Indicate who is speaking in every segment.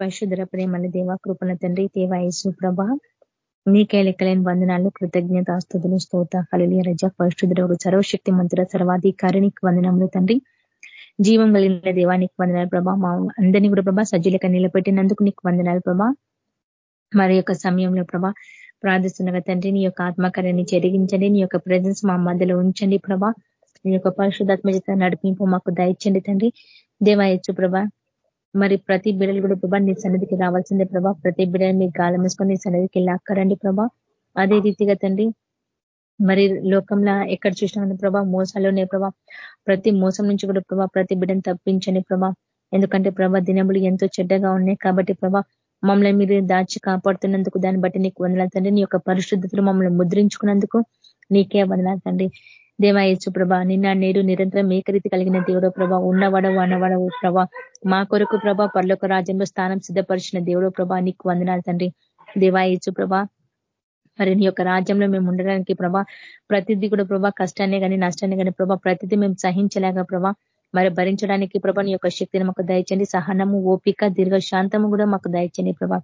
Speaker 1: పరిశుద్ర ప్రేమల దేవ కృపణ తండ్రి దేవాయసు ప్రభ. నీకే లెక్కలేని వందనాలు కృతజ్ఞత స్థుతులు స్తోత కలిలియ రజ పరిశుద్ర సర్వశక్తి మంత్ర సర్వాధికారినికి వందనములు తండ్రి. జీవం కలిగిన దేవానికి వందనాలు ప్రభా. మా అందరినీ కూడా ప్రభా సజ్జులక నిలబెట్టినందుకు నీకు వందనాలు ప్రభా. మరి యొక్క సమయంలో ప్రభా ప్రార్థిస్తున్నగా తండ్రి నీ యొక్క ఆత్మకార్యాన్ని చెరిగించండి నీ యొక్క ప్రజెన్స్ మా మధ్యలో ఉంచండి ప్రభా. నీ యొక్క పరిశుధాత్మ నడిపింపు మాకు దయచండి తండ్రి. దేవాయచ్చు ప్రభా మరి ప్రతి బిడలు కూడా ప్రభా నీ సన్నిధికి రావాల్సిందే ప్రభా. ప్రతి బిడలు మీ గాలం వేసుకొని నీ సన్నిధికి లాక్కరండి ప్రభా. అదే రీతిగా తండ్రి మరి లోకంలో ఎక్కడ చూసినా ప్రభా మోసాలోనే ప్రభా. ప్రతి మోసం నుంచి కూడా ప్రభా ప్రతి బిడ్డను తప్పించండి ప్రభా. ఎందుకంటే ప్రభా దినములు ఎంతో చెడ్డగా ఉన్నాయి కాబట్టి ప్రభా మమ్మల్ని మీరు దాచి కాపాడుతున్నందుకు దాన్ని బట్టి నీకు వందలాతండి తండ్రి. నీ యొక్క పరిశుద్ధతలు మమ్మల్ని ముద్రించుకున్నందుకు నీకే వందలాతండి తండ్రి. దేవాయచు ప్రభ నిన్న నేడు నిరంతరం ఏకరీతి కలిగిన దేవుడో ప్రభ ఉన్నవడవు అన్నవాడవు ప్రభ. మా కొరకు ప్రభ పర్లోక రాజ్యంలో స్థానం సిద్ధపరిచిన దేవుడో ప్రభ నీకు వందనాలు తండ్రి. దేవాయచు ప్రభ మరి నీ యొక్క రాజ్యంలో మేము ఉండడానికి ప్రభా ప్రతిదీ కూడా ప్రభా కష్టాన్ని కానీ నష్టాన్ని కానీ ప్రభా ప్రతిదీ మేము సహించలేక ప్రభా మరి భరించడానికి ప్రభా నీ యొక్క శక్తిని మాకు దయచండి. సహనము ఓపిక దీర్ఘశాంతము కూడా మాకు దయచండి ప్రభా.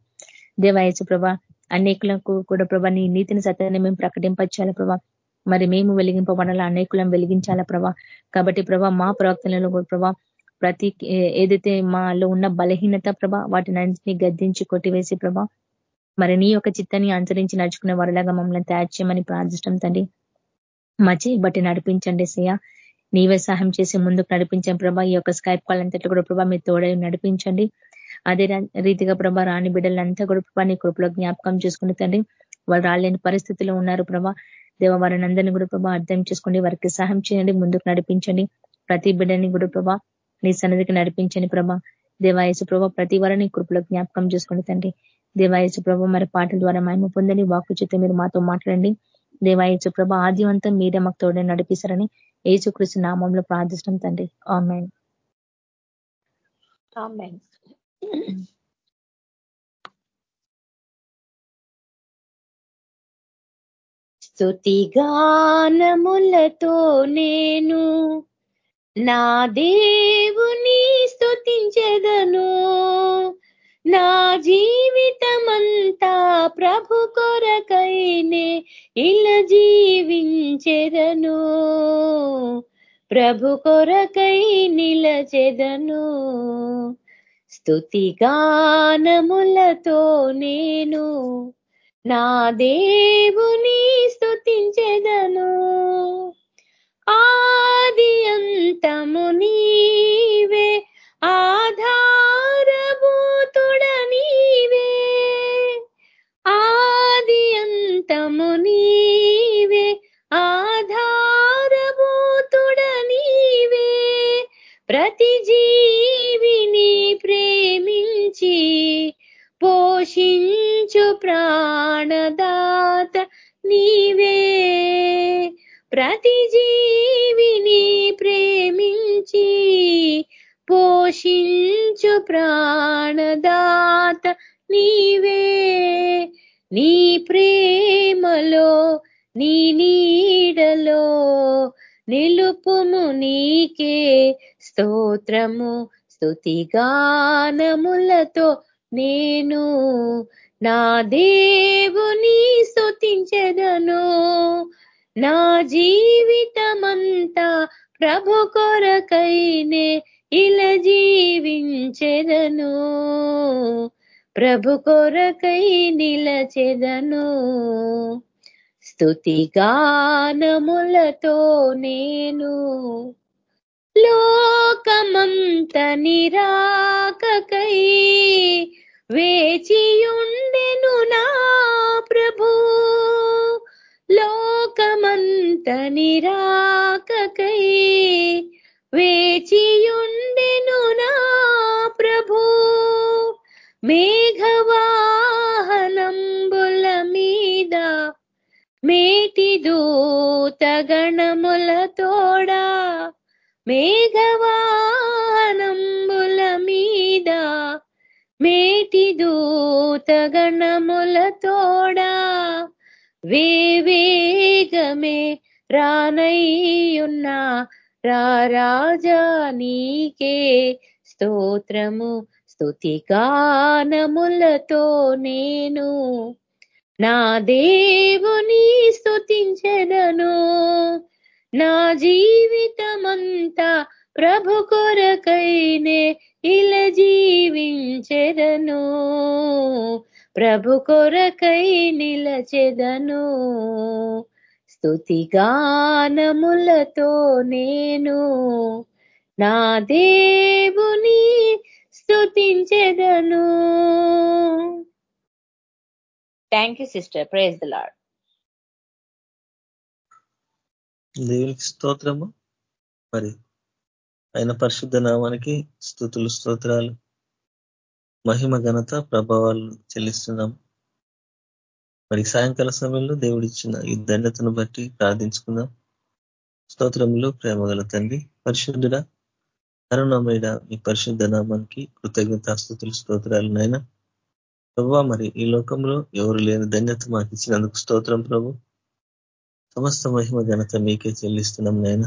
Speaker 1: దేవాయసు ప్రభా అనేకులకు కూడా ప్రభా నీ నీతిని సత్యాన్ని మేము ప్రకటించాలి ప్రభా. మరి మేము వెలిగింపబడాలా? అనేకులం వెలిగించాలా ప్రభా? కాబట్టి ప్రభా మా ప్రవక్తలలో ప్రభా ప్రతి ఏదైతే మాలో ఉన్న బలహీనత ప్రభా వాటిని అన్నింటినీ గద్దించి కొట్టివేసి ప్రభా మరి నీ యొక్క చిత్తాన్ని అనుసరించి నడుచుకునే వారిలాగా మమ్మల్ని తయారు చేయమని ప్రార్థిష్టం తండ్రి. మా చేయి బట్టి నడిపించండి సయ నీవే సహాయం చేసి ముందుకు నడిపించండి ప్రభా. ఈ యొక్క స్కైప్ కాల్ అంతట్లో కూడా ప్రభా మీ తోడై నడిపించండి. అదే రీతిగా ప్రభా రాని బిడ్డలంతా కూడా ప్రభా నీ కృపలో జ్ఞాపకం చేసుకుని తండ్రి వాళ్ళు రాలేని పరిస్థితిలో ఉన్నారు ప్రభా. దేవ వారిని అందరినీ కూడా ప్రభా అర్థం చేసుకోండి వారికి సహాయం చేయండి ముందుకు నడిపించండి. ప్రతి బిడ్డని కూడా ప్రభా నీ సన్నిధికి నడిపించండి ప్రభా. దేవాయసు ప్రభా ప్రతి వారిని కృపలో జ్ఞాపకం చేసుకోండి తండ్రి. దేవాయసు ప్రభా మరి పాటల ద్వారా మేము పొందని వాక్కు చేత మీరు మాతో మాట్లాడండి. దేవాయసు ప్రభ ఆద్యవంతం మీరే మాకు తోడని నడిపిస్తారని ఏసుకృష్ణ నామంలో ప్రార్థిస్తాం తండ్రి. ఆమెన్.
Speaker 2: స్థుతిగానములతో నేను నా దేవుని స్థుతించెదను నా జీవితమంతా ప్రభు కొరకైనే ఇలా జీవించెదను. ప్రభు కొరకై నిలచెదను. స్థుతిగానములతో నేను నా దేవుని స్థుతించెదను ఆది అంతము నీవే ఆధారభూతుడ నీవే. ఆది అంతము నీవే దాత నీవే. ప్రతి జీవిని ప్రేమించి పోషించు ప్రాణదాత నీవే. నీ ప్రేమలో నీ నీడలో నిలుపుము నీకే స్తోత్రము స్థుతిగానములతో నేను నా దేవుని స్థుతించెదను నా జీవితమంతా ప్రభు కొరకైనే ఇలా జీవించెదను ప్రభు కొరకై నిలచెదను. స్థుతిగానములతో నేను లోకమంత నిరాకకై వేచియుండెను నా ప్రభు. లోకమంత నిరాకకై వేచియుండెను నా ప్రభు. మేఘవాహనంబుల మీద మేటి దూతగణముల తోడా. మేఘవాహనంబుల మీద మే దూతగణములతోడా వివేగమే రానయ్యున్నా రారాజా నీకే స్తోత్రము స్థుతిగానములతో నేను నా దేవుని స్థుతించెదను నా జీవితమంతా ప్రభు కొరకై ప్రభు కొరకై నిలచెదను. స్థుతిగానములతో నేను నా దేవుని స్థుతించెదను thank you sister praise the Lord
Speaker 3: దేవునికి స్తోత్రము. మరి ఆయన పరిశుద్ధ నామానికి స్థుతులు స్తోత్రాలు. మహిమ ఘనత ప్రభావాలు చెల్లిస్తున్నాం. మరి సాయంకాల సమయంలో దేవుడిచ్చిన ఈ ధన్యతను బట్టి ప్రార్థించుకుందాం. స్తోత్రములు ప్రేమగల తండ్రి పరిశుద్ధుడ కరుణమైన ఈ పరిశుద్ధ నామానికి కృతజ్ఞతాస్థుతులు స్తోత్రాలు నాయన. ప్రభా మరి ఈ లోకంలో ఎవరు లేని ధన్యత మాకు ఇచ్చినందుకు స్తోత్రం ప్రభు. సమస్త మహిమ ఘనత మీకే చెల్లిస్తున్నాం నాయన.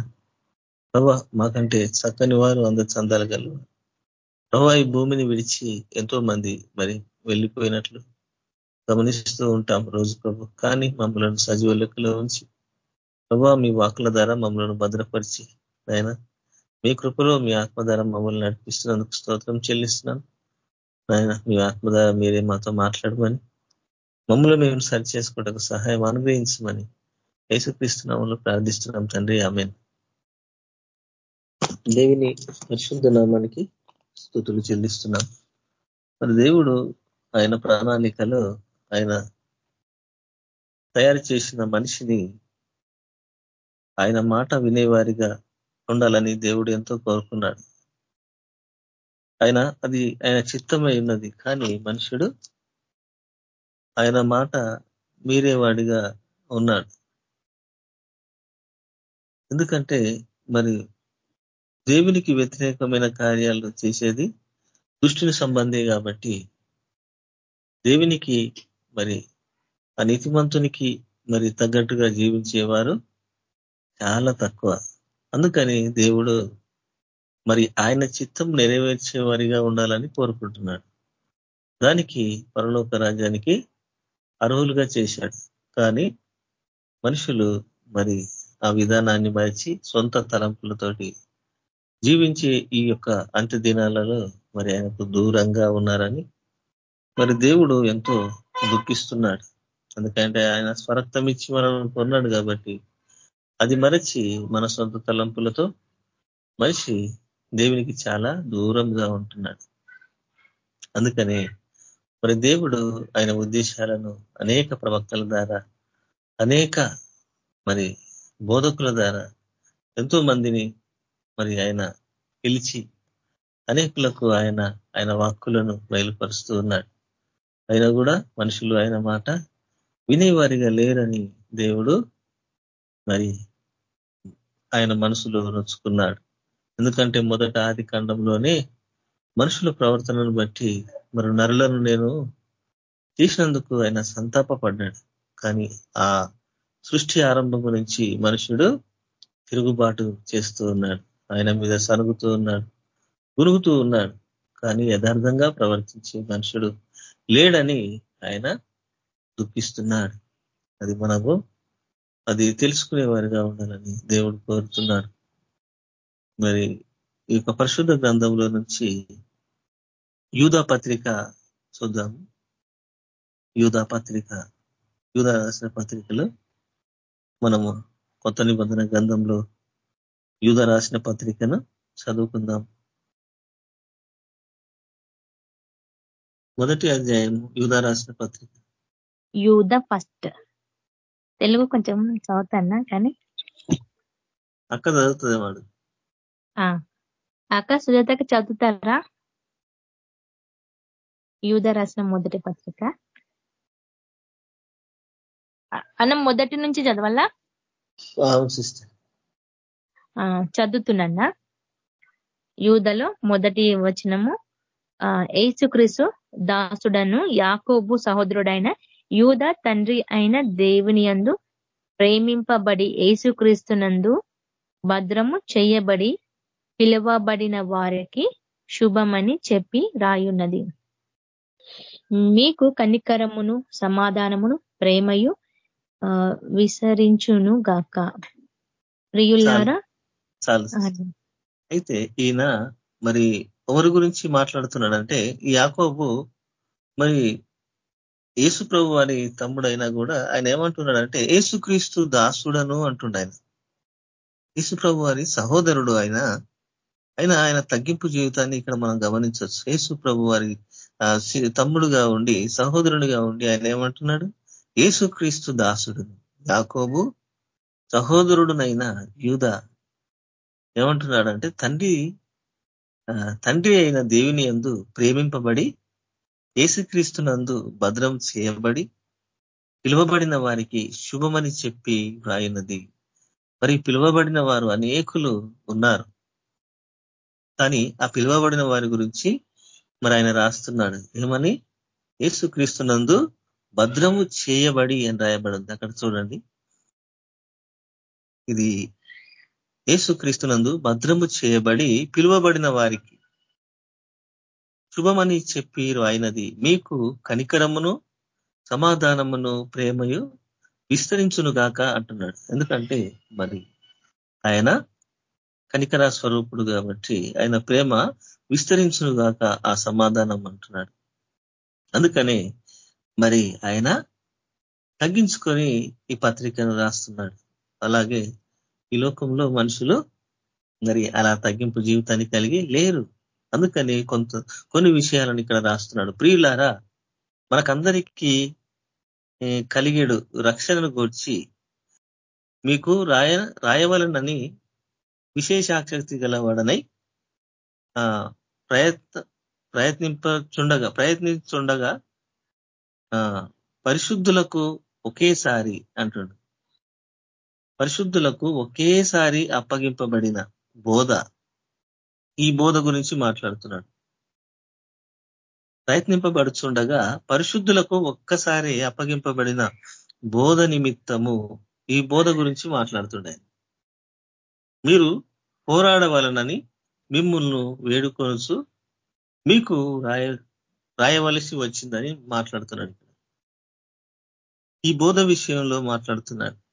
Speaker 3: ప్రభా మాకంటే చక్కని వారు అందరు చందాలగలరు ప్రభా ఈ భూమిని విడిచి ఎంతో మంది మరి వెళ్ళిపోయినట్లు గమనిస్తూ ఉంటాం రోజు ప్రభు. కానీ మమ్మలను సజీవ లెక్కలో ఉంచి ప్రభా మీ వాకుల ద్వారా మమ్మలను భద్రపరిచి ఆయన మీ కృపలో మీ ఆత్మ ద్వారా మమ్మల్ని నడిపిస్తున్నందుకు స్తోత్రం చెల్లిస్తున్నాను ఆయన మీ ఆత్మ ద్వారా మీరే మాతో మాట్లాడమని మమ్మల్ని మేము సరి చేసుకోవడానికి సహాయం అనుగ్రహించమని యేసుక్రీస్తునామంలో ప్రార్థిస్తున్నాం తండ్రి. ఆమెను. దేవిని పరిశుద్ధ నామానికి స్థుతులు చెల్లిస్తున్నాం. మరి దేవుడు ఆయన ప్రణాళికలో ఆయన తయారు చేసిన మనిషిని ఆయన మాట వినేవారిగా ఉండాలని దేవుడు ఎంతో కోరుకున్నాడు. ఆయన అది ఆయన చిత్తమై ఉన్నది. కానీ మనుషుడు ఆయన మాట మీరేవాడిగా ఉన్నాడు. ఎందుకంటే మరి దేవునికి వ్యతిరేకమైన కార్యాలు చేసేది దుష్టుని సంబంధే కాబట్టి దేవునికి మరి ఆ నీతిమంతునికి మరి తగ్గట్టుగా జీవించేవారు చాలా తక్కువ. అందుకని దేవుడు మరి ఆయన చిత్తం నెరవేర్చే వారిగా ఉండాలని కోరుకుంటున్నాడు. దానికి పరలోక రాజ్యానికి అర్హులుగా చేశాడు. కానీ మనుషులు మరి ఆ విధానాన్ని మరిచి సొంత తలంపులతోటి జీవించే ఈ యొక్క అంత్య దినాలలో మరి ఆయనకు దూరంగా ఉన్నారని మరి దేవుడు ఎంతో దుఃఖిస్తున్నాడు. ఎందుకంటే ఆయన స్వరక్తం ఇచ్చి మనల్ని కొన్నాడు కాబట్టి అది మరచి మన సొంత తలంపులతో మనిషి దేవునికి చాలా దూరంగా ఉంటున్నాడు. అందుకనే మరి దేవుడు ఆయన ఉద్దేశాలను అనేక ప్రవక్తల ద్వారా అనేక మరి బోధకుల ద్వారా ఎంతో మందిని మరి ఆయన పిలిచి అనేకులకు ఆయన ఆయన వాక్కులను బయలుపరుస్తూ ఉన్నాడు. అయినా కూడా మనుషులు ఆయన మాట వినేవారిగా లేరని దేవుడు మరి ఆయన మనసులో నొచ్చుకున్నాడు. ఎందుకంటే మొదట ఆది ఖండంలోనే మనుషుల ప్రవర్తనను బట్టి మరి నరులను నేను తీసినందుకు ఆయన సంతాపపడ్డాడు. కానీ ఆ సృష్టి ఆరంభం నుంచి మనుషుడు తిరుగుబాటు చేస్తూ ఉన్నాడు. ఆయన మీద సరుగుతూ ఉన్నాడు గురుగుతూ ఉన్నాడు. కానీ యథార్థంగా ప్రవర్తించే మనుషుడు లేడని ఆయన దుఃఖిస్తున్నాడు. అది మనకు అది తెలుసుకునే వారిగా ఉండాలని దేవుడు కోరుతున్నాడు. మరి ఈ యొక్క పరిశుద్ధ గ్రంథంలో నుంచి యూదా పత్రిక చూద్దాము యూదా పత్రిక యూదా రాసిన పత్రికలో మనము కొత్త నిబంధన గ్రంథంలో యూద రాసిన పత్రికను చదువుకుందాం. మొదటి అధ్యాయం యూద రాసిన పత్రిక.
Speaker 1: యూద ఫస్ట్. తెలుగు కొంచెం చదువుతానా కానీ
Speaker 3: అక్క చదువుతుంది వాడు.
Speaker 1: అక్క సుజాతకి చదువుతారా? యూద రాసిన మొదటి పత్రిక. అన్నం మొదటి నుంచి చదవాలా? చదువుతున్నా యూదలో మొదటి వచనము ఏసుక్రీసు దాసుడను యాకోబు సహోదరుడైన యూద తండ్రి అయిన దేవుని యందు ప్రేమింపబడి ఏసుక్రీస్తునందు భద్రము చేయబడి పిలువబడిన వారికి శుభమని చెప్పి రాయున్నది. మీకు కనికరమును సమాధానమును ప్రేమయు విసరించును గాక ప్రియులారా
Speaker 3: చాలు. అయితే ఈయన మరి ఎవరి గురించి మాట్లాడుతున్నాడంటే ఈ యాకోబు మరి యేసు ప్రభు వారి తమ్ముడైనా కూడా ఆయన ఏమంటున్నాడంటే యేసుక్రీస్తు దాసుడను అంటుండ ఆయన. యేసు ప్రభు వారి సహోదరుడు ఆయన. అయినా ఆయన తగ్గింపు జీవితాన్ని ఇక్కడ మనం గమనించవచ్చు. యేసు ప్రభు వారి తమ్ముడుగా ఉండి సహోదరునిగా ఉండి ఆయన ఏమంటున్నాడు? యేసుక్రీస్తు దాసుడు. యాకోబు సహోదరుడునైనా యూద ఏమంటున్నాడంటే తండ్రి తండ్రి అయిన దేవుని ఎందు ప్రేమింపబడి నందు భద్రం చేయబడి పిలువబడిన వారికి శుభమని చెప్పి వ్రాయినది. మరి పిలువబడిన వారు అనేకులు ఉన్నారు. కానీ ఆ పిలువబడిన వారి గురించి మరి ఆయన రాస్తున్నాడు. ఏమని? నందు భద్రము చేయబడి అని రాయబడింది. అక్కడ చూడండి. ఇది నందు భద్రము చేయబడి పిలువబడిన వారికి శుభమని చెప్పిరు అయినది. మీకు కనికరమును సమాధానమును ప్రేమయు విస్తరించును గాక అంటున్నాడు. ఎందుకంటే మరి ఆయన కనికర స్వరూపుడు కాబట్టి ఆయన ప్రేమ విస్తరించును గాక ఆ సమాధానం అంటున్నాడు. అందుకనే మరి ఆయన తగ్గించుకొని ఈ పత్రికను రాస్తున్నాడు. అలాగే ఈ లోకంలో మనుషులు మరి అలా తగ్గింపు జీవితాన్ని కలిగి లేరు. అందుకని కొంత కొన్ని విషయాలను ఇక్కడ రాస్తున్నాడు. ప్రియులారా మనకందరికీ కలిగేడు రక్షణను గూర్చి మీకు రాయ రాయవలనని విశేషాశక్తి గలవాడనై ప్రయత్న ప్రయత్నింపచుండగా ప్రయత్నించుండగా పరిశుద్ధులకు ఒకేసారి అంటుండు పరిశుద్ధులకు ఒకేసారి అప్పగింపబడిన బోధ ఈ బోధ గురించి మాట్లాడుతున్నాడు. ప్రయత్నింపబడుచుండగా పరిశుద్ధులకు ఒక్కసారి అప్పగింపబడిన బోధ నిమిత్తము ఈ బోధ గురించి మాట్లాడుతుండే. మీరు పోరాడవలనని మిమ్మల్ని వేడుకొనుచు మీకు రాయ రాయవలసి వచ్చిందని మాట్లాడుతున్నాడు ఈ బోధ విషయంలో మాట్లాడుతున్నాడు.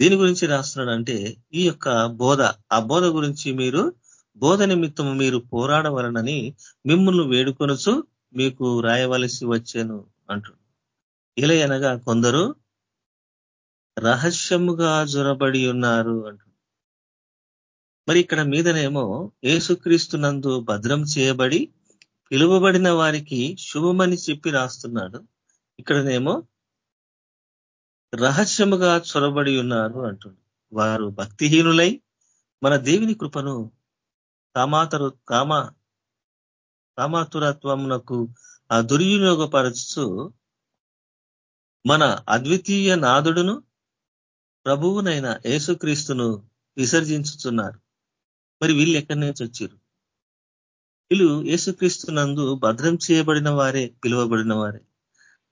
Speaker 3: దీని గురించి రాస్తున్నాడంటే ఈ యొక్క బోధ. ఆ బోధ గురించి మీరు బోధ నిమిత్తము మీరు పోరాడవలనని మిమ్మల్ని వేడుకొనసు మీకు రాయవలసి వచ్చాను అంటుడు ఇలా అనగా కొందరు రహస్యముగా జొరబడి ఉన్నారు అంటు. మరి ఇక్కడ మీదనేమో ఏసుక్రీస్తునందు భద్రం చేయబడి పిలువబడిన వారికి శుభమని చెప్పి రాస్తున్నాడు. ఇక్కడనేమో రహస్యముగా చొరబడి ఉన్నారు అంటుంది వారు భక్తిహీనులై మన దేవుని కృపను కామాతరు కామ కామాతురత్వమునకు ఆ దుర్వినియోగపరచు మన అద్వితీయ నాదుడును ప్రభువునైన యేసుక్రీస్తును విసర్జించుతున్నారు మరి వీళ్ళు ఎక్కడి నుంచి వచ్చారు వీళ్ళు యేసుక్రీస్తునందు భద్రం చేయబడిన వారే పిలువబడిన వారే.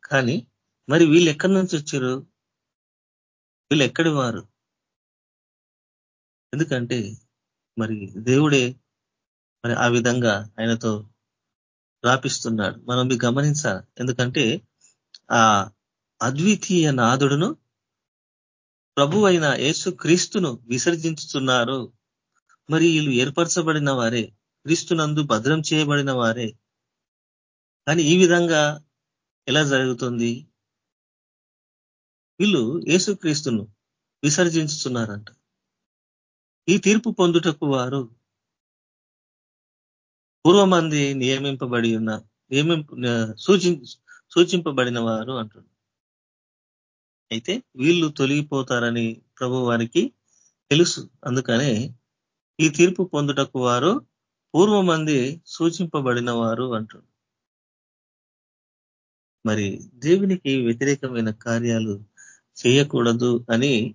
Speaker 3: కానీ మరి వీళ్ళు ఎక్కడి నుంచి వచ్చారు వీళ్ళు ఎక్కడి వారు? ఎందుకంటే మరి దేవుడే మరి ఆ విధంగా ఆయనతో రాపిస్తున్నాడు. మనం మీ గమనించాలి. ఎందుకంటే ఆ అద్వితీయ నాదుడును ప్రభు అయిన యేసు క్రీస్తును విసర్జించుతున్నారు. మరి వీళ్ళు ఏర్పరచబడిన వారే క్రీస్తునందు భద్రం చేయబడిన వారే. కానీ ఈ విధంగా ఎలా జరుగుతుంది? వీళ్ళు యేసుక్రీస్తును విసర్జించుతున్నారంట. ఈ తీర్పు పొందుటకు వారు పూర్వమంది నియమింపబడి ఉన్న నియమింపు సూచి సూచింపబడిన వారు అంటున్నారు. అయితే వీళ్ళు తొలగిపోతారని ప్రభు వారికి తెలుసు. అందుకనే ఈ తీర్పు పొందుటకు వారు పూర్వమంది సూచింపబడిన వారు అంటున్నారు. మరి దేవునికి వ్యతిరేకమైన కార్యాలు చేయకూడదు అని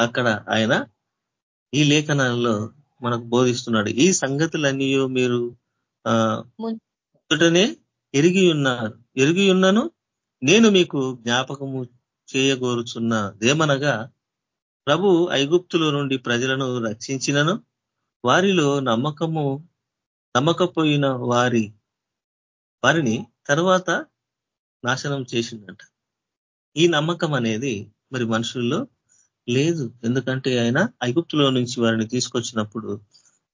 Speaker 3: అక్కడ ఆయన ఈ లేఖనాల్లో మనకు బోధిస్తున్నాడు. ఈ సంగతులన్నీ మీరు మొదటనే ఎరిగి ఉన్నారు. ఎరిగి ఉన్నను నేను మీకు జ్ఞాపకము చేయగోరుచున్న. దేమనగా ప్రభు ఐగుప్తుల నుండి ప్రజలను రక్షించినను. వారిలో నమ్మకము నమ్మకపోయిన వారి వారిని తర్వాత నాశనం చేసిందంట ఈ నమ్మకం అనేది మరి మనుషుల్లో లేదు. ఎందుకంటే ఆయన ఐగుప్తులో నుంచి వారిని తీసుకొచ్చినప్పుడు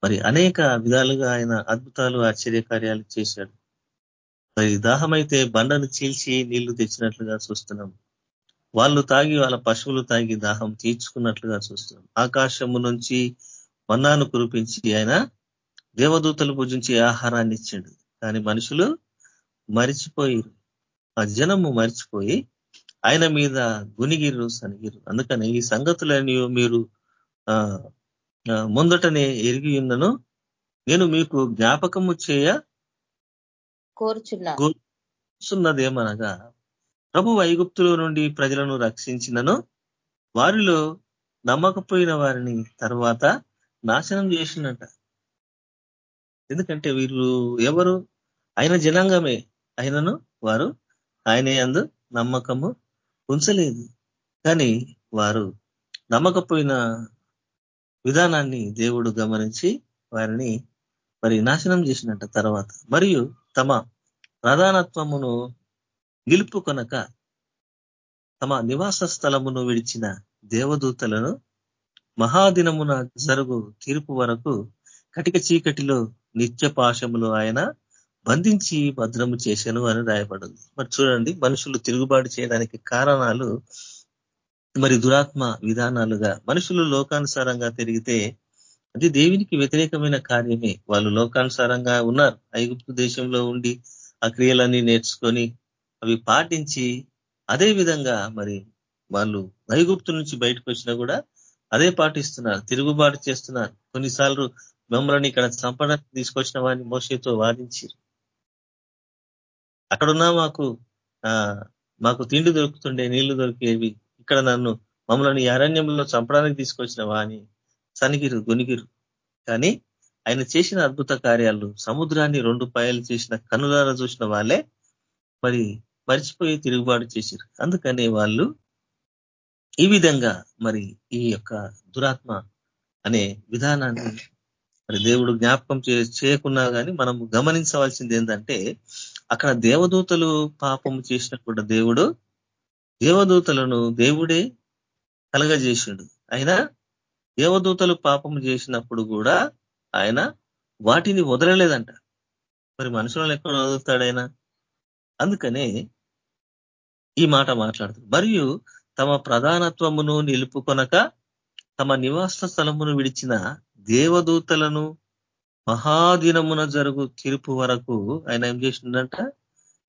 Speaker 3: మరి అనేక విధాలుగా ఆయన అద్భుతాలు ఆశ్చర్యకార్యాలు చేశాడు. మరి దాహమైతే బండను చీల్చి నీళ్ళు తెచ్చినట్లుగా చూస్తున్నాం. వాళ్ళు తాగి వాళ్ళ పశువులు తాగి దాహం తీర్చుకున్నట్లుగా చూస్తున్నాం. ఆకాశము నుంచి మన్నాను కురిపించి ఆయన దేవదూతలు పూజించి ఆహారాన్ని ఇచ్చాడు. కానీ మనుషులు మరిచిపోయి ఆ జనము మరిచిపోయి ఆయన మీద గునిగిరు సనిగిరు అందుకని ఈ సంగతులని మీరు ముందటనే ఎరిగి ఉన్నను. నేను మీకు జ్ఞాపకము చేయ కోరుచున్నదేమనగా ప్రభు వైగుప్తుల నుండి ప్రజలను రక్షించినను. వారిలో నమ్మకపోయిన వారిని తర్వాత నాశనం చేసినట. ఎందుకంటే వీళ్ళు ఎవరు? ఆయన జనాంగమే. అయినను వారు. ఆయన అందు నమ్మకము ఉంచలేదు. కానీ వారు నమ్మకపోయిన విధానాన్ని దేవుడు గమనించి వారిని మరి నాశనం చేసినట్ట తర్వాత. మరియు తమ ప్రధానత్వమును నిలుపుకొనక తమ నివాస స్థలమును విడిచిన దేవదూతలను మహాదినమున జరుగు తీర్పు వరకు కటిక చీకటిలో నిత్య పాశములు ఆయన బంధించి భద్రము చేశాను అని రాయబడింది. మరి చూడండి మనుషులు తిరుగుబాటు చేయడానికి కారణాలు మరి దురాత్మ విధానాలుగా మనుషులు లోకానుసారంగా తిరిగితే అది దేవునికి వ్యతిరేకమైన కార్యమే. వాళ్ళు లోకానుసారంగా ఉన్నారు. ఐగుప్తు దేశంలో ఉండి ఆ క్రియలన్నీ నేర్చుకొని అవి పాటించి అదే విధంగా మరి వాళ్ళు ఐగుప్తు నుంచి బయటకు వచ్చినా కూడా అదే పాటిస్తున్నారు. తిరుగుబాటు చేస్తున్నారు. కొన్నిసార్లు మమ్మల్ని ఇక్కడ సంపద తీసుకొచ్చిన వారిని మోసతో వాదించారు. అక్కడున్నా మాకు మాకు తిండి దొరుకుతుండే నీళ్ళు దొరికేవి. ఇక్కడ నన్ను మమ్మల్ని అరణ్యంలో చంపడానికి తీసుకొచ్చినవా అని సనిగిరు గొనిగిరు. కానీ ఆయన చేసిన అద్భుత కార్యాలు సముద్రాన్ని రెండు పాయలు చేసిన కనులార చూసిన వాళ్ళే మరి మరిచిపోయి తిరుగుబాటు చేశారు అందుకని వాళ్ళు ఈ విధంగా మరి ఈ యొక్క దురాత్మ అనే విధానాన్ని మరి దేవుడు జ్ఞాపకం చేయకున్నా కానీ మనం గమనించవలసింది ఏంటంటే అక్కడ దేవదూతలు పాపము చేసినప్పుడు దేవుడు దేవదూతలను దేవుడే కలగజేసిండు అయినా దేవదూతలు పాపము చేసినప్పుడు కూడా ఆయన వాటిని వదలలేదంట. మరి మనుషులను ఎక్కడ వదులుతాడైనా అందుకనే ఈ మాట మాట్లాడుతుంది మరియు తమ ప్రధానత్వమును నిలుపుకొనక తమ నివాస స్థలమును విడిచిన దేవదూతలను మహాదినమున జరుగు తీర్పు వరకు ఆయన ఏం చేసిండంట?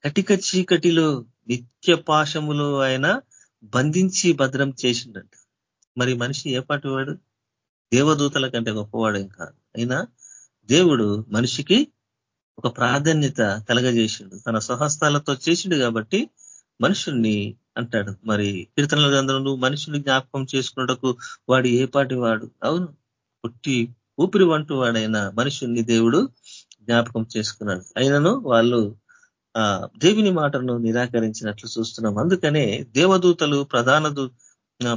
Speaker 3: కటిక చీకటిలో నిత్య పాశములో ఆయన బంధించి భద్రం చేసిండంట. మరి మనిషి ఏ పాటి వాడు? దేవదూతల కంటే గొప్పవాడు ఇంకా అయినా దేవుడు మనిషికి ఒక ప్రాధాన్యత కలగజేసిండు. తన స్వహస్తాలతో చేసిండు కాబట్టి మనుషుల్ని అంటాడు. మరి కీర్తనల గ్రంథంలో మనుషుని జ్ఞాపకం చేసుకున్నటకు వాడు ఏ పాటి వాడు? అవును. పుట్టి ఊపిరి వంటు వాడైన మనుషుల్ని దేవుడు జ్ఞాపకం చేసుకున్నాడు. అయినను వాళ్ళు ఆ దేవిని మాటను నిరాకరించినట్లు చూస్తున్నాం. అందుకనే దేవదూతలు ప్రధాన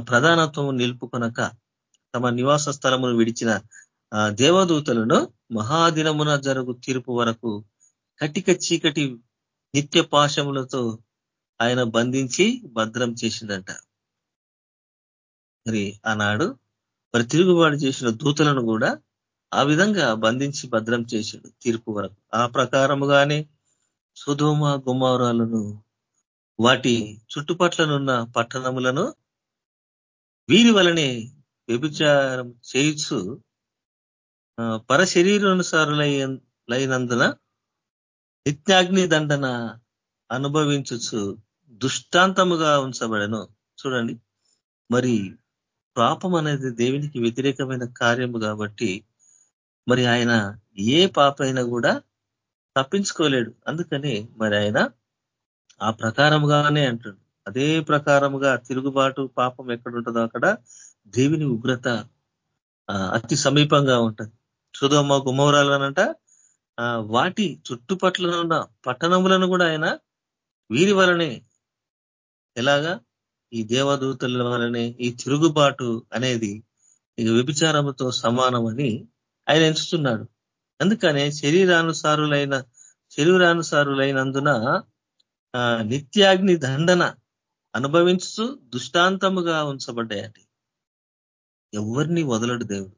Speaker 3: ప్రధానత్వం నిలుపుకొనక తమ నివాస స్థలమును విడిచిన దేవదూతలను మహాదినమున జరుగు తీర్పు వరకు కటిక చీకటి నిత్య పాశములతో ఆయన బంధించి భద్రం చేసిందంట మరి ఆనాడు మరి తిరుగుబాటు చేసిన దూతలను కూడా ఆ విధంగా బంధించి భద్రం చేశాడు తీర్పు వరకు. ఆ ప్రకారముగానే సుధోమ గుమారాలను వాటి చుట్టుపట్లనున్న పట్టణములను వీరి వలనే వ్యభిచారం చేయించు పరశరీరానుసారులైనందున నిత్యాగ్ని దండన అనుభవించు దుష్టాంతముగా ఉంచబడను. చూడండి. మరి పాపం అనేది దేవునికి వ్యతిరేకమైన కార్యము కాబట్టి మరి ఆయన ఏ పాప కూడా తప్పించుకోలేడు. అందుకని మరి ఆయన ఆ ప్రకారముగానే అంటాడు. అదే ప్రకారముగా తిరుగుబాటు పాపం ఎక్కడుంటుందో అక్కడ దేవుని ఉగ్రత అతి సమీపంగా ఉంటుంది. సుధమ్మ గుమ్మవరాలనంట వాటి చుట్టుపట్ల ఉన్న పట్టణములను కూడా ఆయన వీరి వలనే ఎలాగా? ఈ దేవదూతల వలనే ఈ తిరుగుబాటు అనేది ఇక వ్యభిచారముతో సమానమని ఆయన ఎంచుతున్నాడు. అందుకనే శరీరానుసారులైన శరీరానుసారులైనందున నిత్యాగ్ని దండన అనుభవించు దుష్టాంతముగా ఉంచబడ్డాయండి ఎవరిని వదలడు దేవుడు.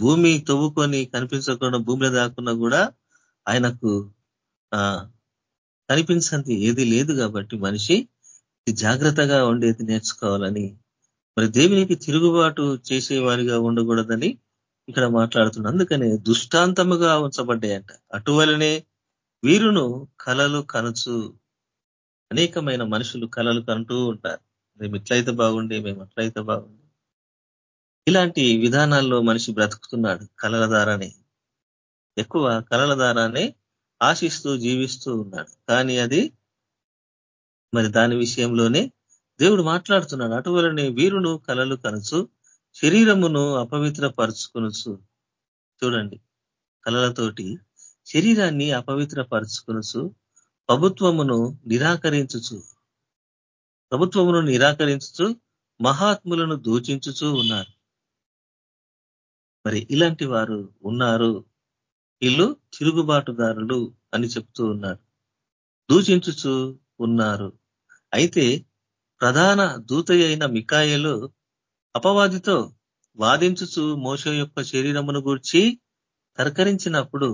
Speaker 3: భూమి తవ్వుకొని కనిపించకుండా భూమిలో దాకున్నా కూడా ఆయనకు కనిపించంది ఏది లేదు కాబట్టి మనిషి జాగ్రత్తగా ఉండేది నేర్చుకోవాలని. మరి దేవునికి తిరుగుబాటు చేసేవారిగా ఉండకూడదని ఇక్కడ మాట్లాడుతున్నా అందుకనే దుష్టాంతముగా ఉంచబడ్డాయంట. అటువలనే వీరును కలలు కనుచు అనేకమైన మనుషులు కలలు కంటూ ఉంటారు. మేము ఇట్లయితే బాగుండే మేము అట్లయితే బాగుండే. ఇలాంటి విధానాల్లో మనిషి బ్రతుకుతున్నాడు కలల ద్వారానే ఎక్కువ కలల ద్వారానే ఆశిస్తూ జీవిస్తూ ఉన్నాడు. కానీ అది మరి దాని విషయంలోనే దేవుడు మాట్లాడుతున్నాడు. అటువలనే వీరును కలలు కనుచు శరీరమును అపవిత్రపరుచుకునుచు. చూడండి. కలలతోటి శరీరాన్ని అపవిత్ర పరుచుకొనుచు ప్రభుత్వమును నిరాకరించుచు. ప్రభుత్వమును నిరాకరించుచు మహాత్ములను దూచించుచూ ఉన్నారు. మరి ఇలాంటి వారు ఉన్నారు. వీళ్ళు తిరుగుబాటుదారులు అని చెప్తూ ఉన్నారు. దూషించుచూ ఉన్నారు. అయితే ప్రధాన దూత అయిన మికాయలు అపవాదితో వాదించుచు మోస యొక్క శరీరమును గూర్చి తరకరించినప్పుడు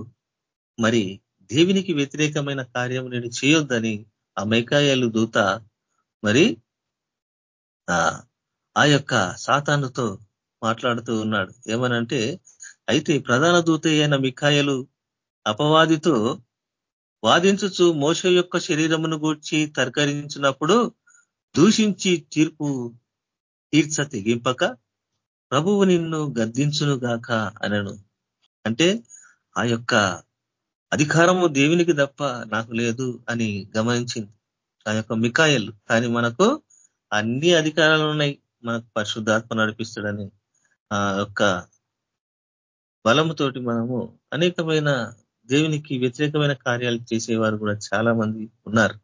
Speaker 3: మరి దేవునికి వ్యతిరేకమైన కార్యం నేను చేయొద్దని ఆ మికాయలు దూత మరి ఆ యొక్క సాతానుతో మాట్లాడుతూ ఉన్నాడు. ఏమనంటే అయితే ప్రధాన దూత అయిన మిఖాయలు అపవాదితో వాదించుచు మోస యొక్క శరీరమును గూర్చి తర్కరించినప్పుడు దూషించి తీర్పు తీర్చ తెగింపక ప్రభువు నిన్ను గద్దించును గాక అనను. అంటే ఆ యొక్క అధికారము దేవునికి తప్ప నాకు లేదు అని గమనించింది. ఆ యొక్క మికాయలు కానీ మనకు అన్ని అధికారాలు ఉన్నాయి. మనకు పరిశుద్ధాత్మ నడిపిస్తాడని ఆ యొక్క బలముతోటి మనము అనేకమైన దేవునికి వ్యతిరేకమైన కార్యాలు చేసేవారు కూడా చాలా మంది ఉన్నారు.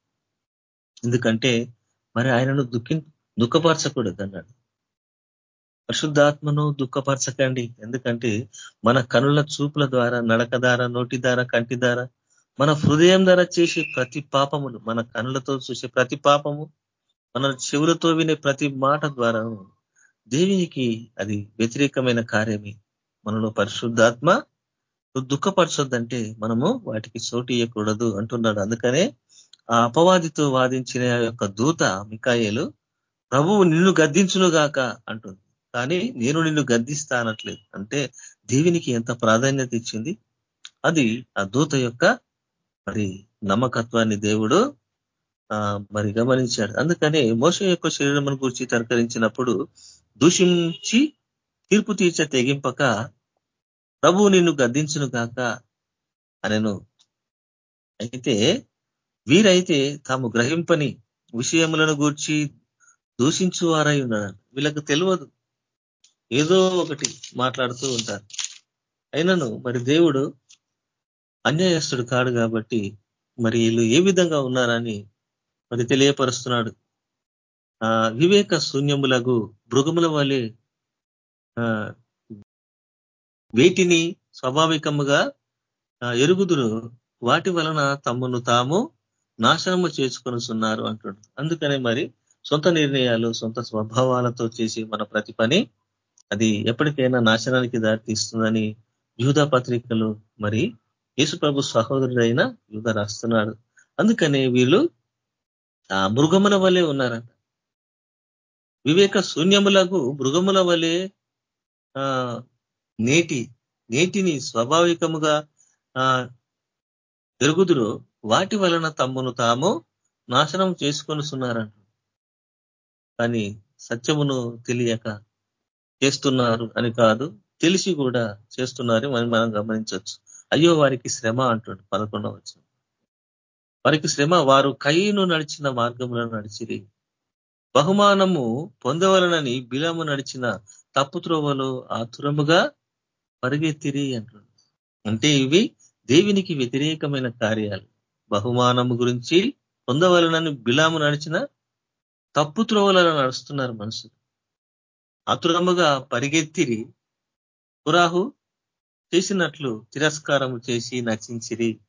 Speaker 3: ఎందుకంటే మరి ఆయనను దుఃఖి దుఃఖపరచకూడదు అన్నాడు. పరిశుద్ధాత్మను దుఃఖపరచకండి. ఎందుకంటే మన కనుల చూపుల ద్వారా నడక ద్వారా నోటి ద్వారా కంటి ద్వారా మన హృదయం ద్వారా చేసే ప్రతి పాపములు మన కనులతో చూసే ప్రతి పాపము మన చెవులతో వినే ప్రతి మాట ద్వారా దేవునికి అది వ్యతిరేకమైన కార్యమే. మనలో పరిశుద్ధాత్మ దుఃఖపరచొద్దంటే మనము వాటికి చోటు ఇవ్వకూడదు అంటున్నాడు. అందుకనే ఆ అపవాదితో వాదించిన యొక్క దూత మికాయలు ప్రభువు నిన్ను గద్దించును గాక అంటుంది. కానీ నేను నిన్ను గద్దిస్తానట్లేదు. అంటే దేవునికి ఎంత ప్రాధాన్యత ఇచ్చింది? అది ఆ దూత యొక్క మరి నమ్మకత్వాన్ని దేవుడు మరి గమనించాడు. అందుకనే మోసం యొక్క శరీరం గురించి తరకరించినప్పుడు దూషించి తీర్పు తీర్చ తెగింపక ప్రభువు నిన్ను గద్దించును కాక అనను. అయితే వీరైతే తాము గ్రహింపని విషయములను గూర్చి దూషించువారై ఉన్నారు. వీళ్ళకు తెలియదు. ఏదో ఒకటి మాట్లాడుతూ ఉంటారు. అయినను మరి దేవుడు అన్యాయస్తుడు కాడు కాబట్టి మరి వీళ్ళు ఏ విధంగా ఉన్నారని మరి తెలియపరుస్తున్నాడు. ఆ వివేక శూన్యములకు మృగముల వలె వీటిని స్వాభావికముగా ఎరుగుదురు. వాటి వలన తమ్మును తాము నాశనము చేసుకొనిస్తున్నారు అంటున్నాడు. అందుకనే మరి సొంత నిర్ణయాలు సొంత స్వభావాలతో చేసి మన ప్రతి పని అది ఎప్పటికైనా నాశనానికి దారితీస్తుందని యూధ పత్రికలు మరి యేసు ప్రభు సహోదరుడైన యూధ రాస్తున్నాడు అందుకనే వీళ్ళు ఆ మృగముల వలె ఉన్నారంట. వివేక శూన్యములకు మృగముల వలె నేటి నేటిని స్వాభావికముగా పెరుగుదురు వాటి వలన తమ్మును తాము నాశనం చేసుకొనిస్తున్నారంట కానీ సత్యమును తెలియక చేస్తున్నారు అని కాదు తెలిసి కూడా చేస్తున్నారు అని మనం గమనించవచ్చు. అయ్యో వారికి శ్రమ అంటుండు పదకొండవ వారికి శ్రమ వారు కయ్యను నడిచిన మార్గంలో నడిచిరి. బహుమానము పొందవలనని బిలము నడిచిన తప్పు త్రోవలో ఆతురముగా పరిగెత్తిరి అంటున్నాడు. అంటే ఇవి దేవునికి వ్యతిరేకమైన కార్యాలు. బహుమానము గురించి పొందవలనని బిలాము నడిచిన తప్పు త్రోవలలో నడుస్తున్నారు మనుషులు. ఆతురముగా పరిగెత్తిరి. పురాహు చేసినట్లు తిరస్కారము చేసి నచించిరి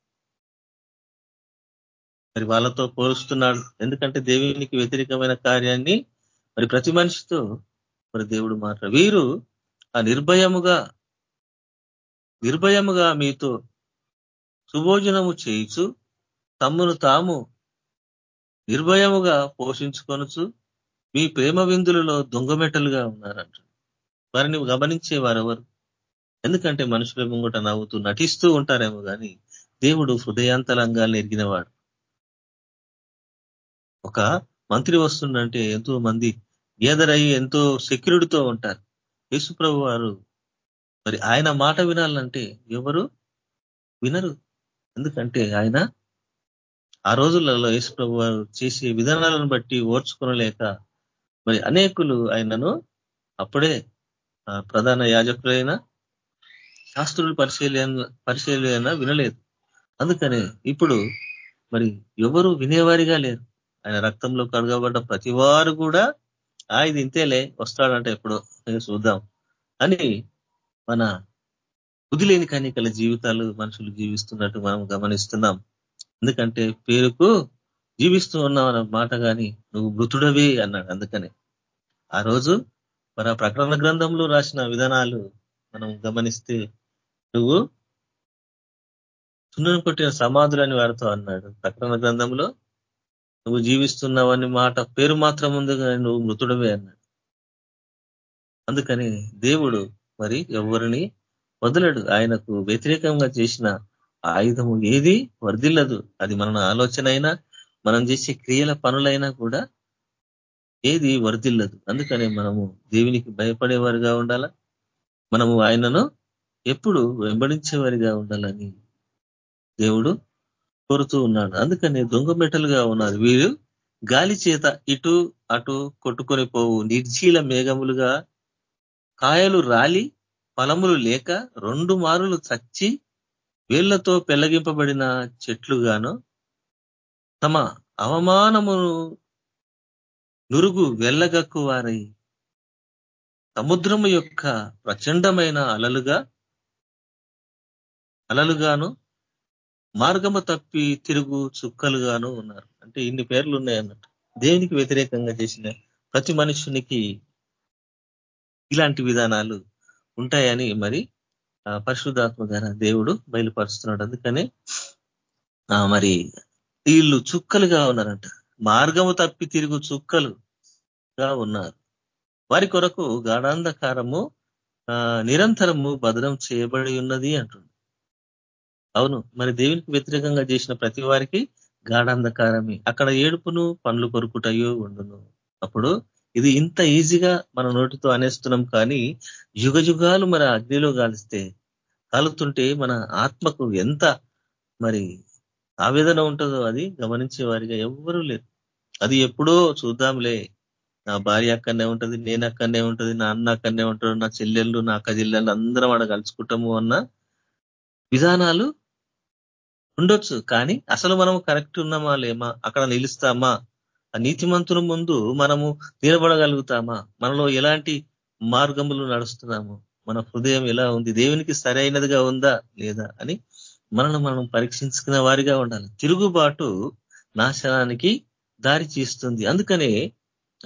Speaker 3: మరి వాళ్ళతో పోలుస్తున్నాడు. ఎందుకంటే దేవునికి వ్యతిరేకమైన కార్యాన్ని మరి ప్రతి మనిషితో మరి దేవుడు మాట వీరు ఆ నిర్భయముగా నిర్భయముగా మీతో సుభోజనము చేయుచు తమ్మును తాము నిర్భయముగా పోషించుకొనుచు మీ ప్రేమ విందులలో దొంగమెట్టలుగా ఉన్నారంట. వారిని గమనించే వారెవరు? ఎందుకంటే మనుషుల ముంగట నవ్వుతూ నటిస్తూ ఉంటారేమో కానీ దేవుడు హృదయాంతరంగాల్ని ఎరిగినవాడు. ఒక మంత్రి వస్తుందంటే ఎంతో మంది గ్యాదర్ ఎంతో సెక్యూరిటీతో ఉంటారు. యేసుప్రభు వారు మరి ఆయన మాట వినాలంటే ఎవరు? వినరు. ఎందుకంటే ఆయన ఆ రోజులలో యేసుప్రభు వారు చేసే విధానాలను బట్టి ఓర్చుకునలేక మరి అనేకులు ఆయనను అప్పుడే ప్రధాన యాజకులైన శాస్త్రులు పరిశీలన పరిశీలన వినలేదు. అందుకనే ఇప్పుడు మరి ఎవరు వినేవారిగా లేరు. ఆయన రక్తంలో కడగబడ్డ ప్రతి వారు కూడా ఆ ఇది ఇంతేలే వస్తాడంటే ఎప్పుడు చూద్దాం అని మన బుద్ధిలేని కనికల జీవితాలు మనుషులు జీవిస్తున్నట్టు మనం గమనిస్తున్నాం. ఎందుకంటే పేరుకు జీవిస్తూ ఉన్నావు అన్న మాట కానీ నువ్వు మృతుడవే అన్నాడు. అందుకనే ఆ రోజు మన ప్రకటన గ్రంథంలో రాసిన విధానాలు మనం గమనిస్తే నువ్వు సున్నను కొట్టిన సమాధులని వారితో అన్నాడు. ప్రకటన గ్రంథంలో నువ్వు జీవిస్తున్నావని మాట పేరు మాత్రం ఉంది కానీ నువ్వు మృతుడవే అన్నాడు. అందుకని దేవుడు మరి ఎవరిని వదలడు. ఆయనకు వ్యతిరేకంగా చేసిన ఆయుధము ఏది వర్దిల్లదు అది మన ఆలోచన అయినా మనం చేసే క్రియల పనులైనా కూడా ఏది వరదిల్లదు అందుకనే మనము దేవునికి భయపడేవారిగా ఉండాలా? మనము ఆయనను ఎప్పుడు వెంబడించేవారిగా ఉండాలని దేవుడు కోరుతూ ఉన్నాడు. అందుకని దొంగ మెటలుగా ఉన్నారు వీరు. గాలి చేత ఇటు అటు కొట్టుకొని పోవు. నిర్జీల మేఘములుగా కాయలు రాలి ఫలములు లేక రెండు మారులు చచ్చి వేళ్ళతో పెళ్ళగింపబడిన చెట్లుగాను తమ అవమానమును నురుగు వెళ్ళగక్కువారై సముద్రము యొక్క ప్రచండమైన అలలుగా అలలుగాను మార్గము తప్పి తిరుగు చుక్కలుగాను ఉన్నారు. అంటే ఇన్ని పేర్లు ఉన్నాయన్నట్టు. దేవునికి వ్యతిరేకంగా చేసిన ప్రతి మనుషునికి ఇలాంటి విధానాలు ఉంటాయని మరి పరిశుద్ధాత్మ ద్వారా దేవుడు బయలుపరుస్తున్నాడు. అందుకనే మరి వీళ్ళు చుక్కలుగా ఉన్నారంట. మార్గము తప్పి తిరుగు చుక్కలుగా ఉన్నారు. వారి కొరకు గాఢాంధకారము నిరంతరము భద్రం చేయబడి ఉన్నది అంటుంది. అవును మరి దేవునికి వ్యతిరేకంగా చేసిన ప్రతి వారికి గాఢాంధకారమే. అక్కడ ఏడుపును పండ్లు కొరుకుటయో ఉండును. అప్పుడు ఇది ఇంత ఈజీగా మన నోటితో అనేస్తున్నాం కానీ యుగ యుగాలు మన అగ్నిలో కాలిస్తే కాలుతుంటే మన ఆత్మకు ఎంత మరి ఆవేదన ఉంటుందో అది గమనించే వారిగా ఎవ్వరూ లేరు. అది ఎప్పుడో చూద్దాంలే. నా భార్య అక్కడనే ఉంటుంది నేను అక్కడనే ఉంటుంది నా అన్న అక్కడనే ఉంటాడు నా చెల్లెళ్ళు నా అక్క చెల్లెళ్ళు అందరం ఆడ కలుసుకుంటాము అన్న విధానాలు ఉండొచ్చు. కానీ అసలు మనం కరెక్ట్ ఉన్నామా లేమా? అక్కడ నిలుస్తామా? ఆ నీతిమంతుల ముందు మనము నిలబడగలుగుతామా? మనలో ఎలాంటి మార్గములు నడుస్తున్నాము? మన హృదయం ఎలా ఉంది? దేవునికి సరైనదిగా ఉందా లేదా అని మనను మనం పరీక్షించుకున్న వారిగా ఉండాలి. తిరుగుబాటు నాశనానికి దారి తీస్తుంది. అందుకనే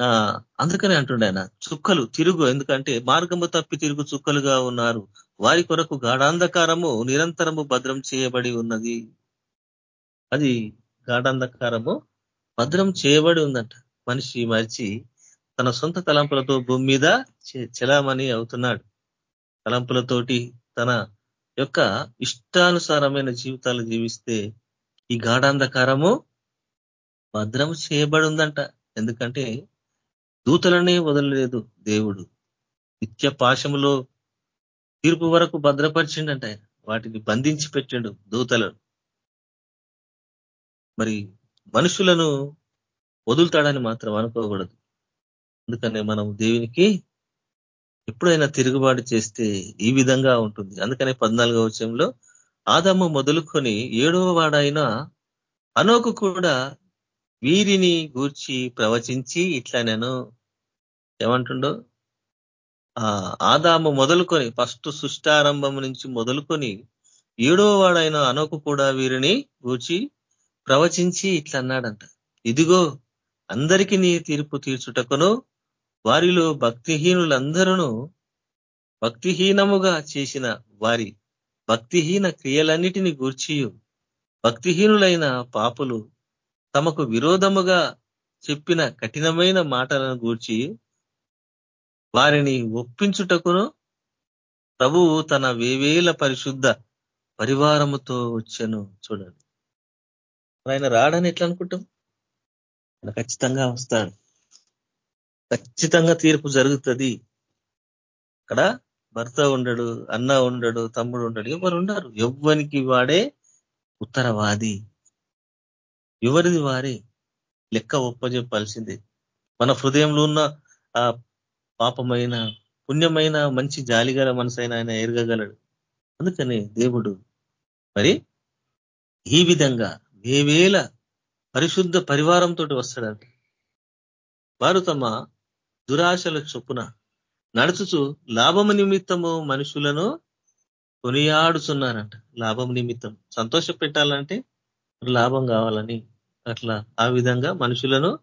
Speaker 3: ఆ అందుకనే అంటుండే ఆయన చుక్కలు తిరుగు. ఎందుకంటే మార్గము తప్పి తిరుగు చుక్కలుగా ఉన్నారు. వారి కొరకు గాఢాంధకారము నిరంతరము భద్రం చేయబడి ఉన్నది. అది గాఢాంధకారము భద్రం చేయబడి ఉందంట. మనిషి మరిచి తన సొంత తలంపులతో భూమి మీద చెలామణి అవుతున్నాడు. తలంపులతోటి తన యొక్క ఇష్టానుసారమైన జీవితాలు జీవిస్తే ఈ గాఢాంధకారము భద్రం చేయబడి ఉందంట ఎందుకంటే దూతలనే వదలలేదు దేవుడు. నిత్య పాశములో తీర్పు వరకు భద్రపరిచిండంట వాటిని బంధించి పెట్టాడు దూతలను మరి మనుషులను వదులుతాడని మాత్రం అనుకోకూడదు. అందుకనే మనం దేవునికి ఎప్పుడైనా తిరుగుబాటు చేస్తే ఈ విధంగా ఉంటుంది. అందుకనే పద్నాలుగో వచ్చంలో ఆదమ్మ మొదలుకొని ఏడవ వాడైన అనోకు కూడా వీరిని గూర్చి ప్రవచించి ఇట్లా నేను ఏమంటుండో ఆదాము మొదలుకొని ఫస్ట్ సృష్టారంభం నుంచి మొదలుకొని ఏడవ వాడైన అనోకు కూడా వీరిని గూర్చి ప్రవచించి ఇట్లా అన్నాడంట. ఇదిగో అందరికీ నీ తీర్పు తీర్చుటకును వారిలో భక్తిహీనులందరూ భక్తిహీనముగా చేసిన వారి భక్తిహీన క్రియలన్నిటిని గూర్చి భక్తిహీనులైన పాపులు తమకు విరోధముగా చెప్పిన కఠినమైన మాటలను గూర్చి వారిని ఒప్పించుటకును ప్రభువు తన వేవేల పరిశుద్ధ పరివారముతో వచ్చను చూడండి. ఆయన రాడని ఎట్లా అనుకుంటాం ఖచ్చితంగా వస్తాడు. ఖచ్చితంగా తీర్పు జరుగుతుంది. అక్కడ భర్త ఉండడు అన్న ఉండడు తమ్ముడు ఉండడు ఎవరు ఉండరు. ఎవ్వరికి వాడే ఉత్తరవాది. ఎవరిది వారే? లెక్క ఒప్పజెప్పాల్సిందే. మన హృదయంలో ఉన్న ఆ పాపమైన పుణ్యమైన మంచి జాలిగల మనసైన ఆయన ఎరగగలడు. అందుకని దేవుడు మరి ఈ విధంగా వేవేల పరిశుద్ధ పరివారంతో వస్తాడంట. వారు తమ దురాశల చొప్పున నడుచుచు లాభము నిమిత్తము మనుషులను కొనియాడుచున్నారంట. లాభం నిమిత్తం సంతోష పెట్టాలంటే లాభం కావాలని అట్లా ఆ విధంగా మనుషులను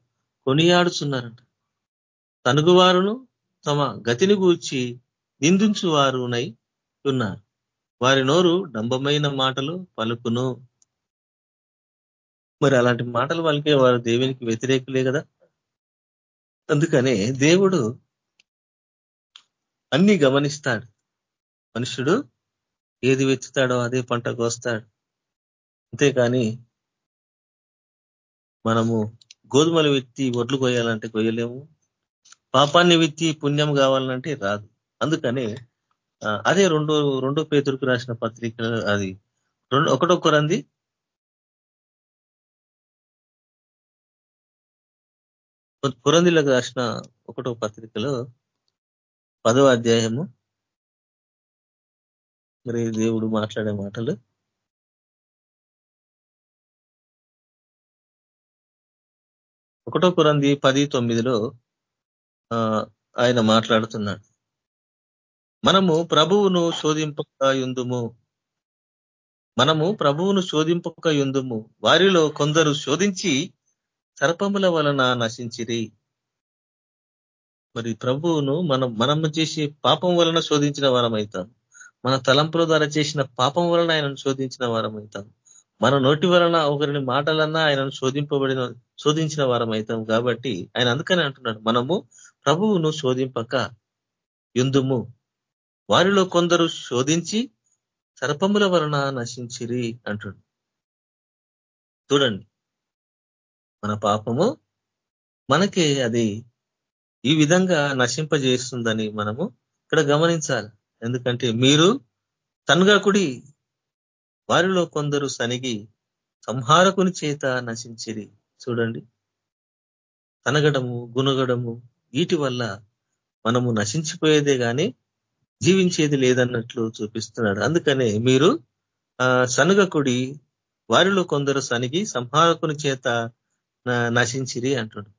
Speaker 3: కొనియాడుచున్నారంట. తనుగువారును తమ గతిని గూర్చి నిందించు వారునై ఉన్నారు. వారి నోరు డంబమైన మాటలు పలుకును. మరి అలాంటి మాటలు పలికే వారు దేవునికి వ్యతిరేకులే కదా. అందుకనే దేవుడు అన్ని గమనిస్తాడు. మనుషుడు ఏది వెచ్చుతాడో అదే పంట కోస్తాడు. అంతేకాని మనము గోధుమలు వెత్తి ఒడ్లు కొయ్యాలంటే కొయ్యలేము. పాపాన్ని వెత్తి పుణ్యం కావాలంటే రాదు. అందుకనే అదే రెండో రెండో పేతురుకు రాసిన పత్రిక అది రెండు ఒకటో కొరంది కురందిలకు రాసిన ఒకటో పత్రికలో పదో అధ్యాయము మరి దేవుడు మాట్లాడే మాటలు. ఒకటో కురంది పది తొమ్మిదిలో ఆయన మాట్లాడుతున్నాడు. మనము ప్రభువును శోధింపక యుందుము. మనము ప్రభువును శోధింపక యుందుము. వారిలో కొందరు శోధించి సర్పముల వలన నశించిరి. మరి ప్రభువును మనం మనము చేసే పాపం వలన శోధించిన వారం అవుతాం మన తలంపుల ద్వారా చేసిన పాపం వలన ఆయనను శోధించిన వారం అవుతాం మన నోటి వలన ఒకరిని మాటలన్నా ఆయనను శోధింపబడిన శోధించిన వారం అవుతాం కాబట్టి ఆయన అందుకని అంటున్నాడు మనము ప్రభువును శోధింపక ఎందుము? వారిలో కొందరు శోధించి సర్పముల వలన నశించిరి అంటుడు చూడండి మన పాపము మనకి అది ఈ విధంగా నశింపజేస్తుందని మనము ఇక్కడ గమనించాలి. ఎందుకంటే మీరు తన్గాకుడి వారిలో కొందరు సనిగి సంహారకుని చేత నశించిరి. చూడండి. తనగడము గుణగడము వీటి వల్ల మనము నశించిపోయేదే కానీ జీవించేది లేదన్నట్లు చూపిస్తున్నాడు. అందుకనే మీరు సనుగకుడి వారిలో కొందరు సనిగి సంహారకుని చేత నశించిరి అంటాడు.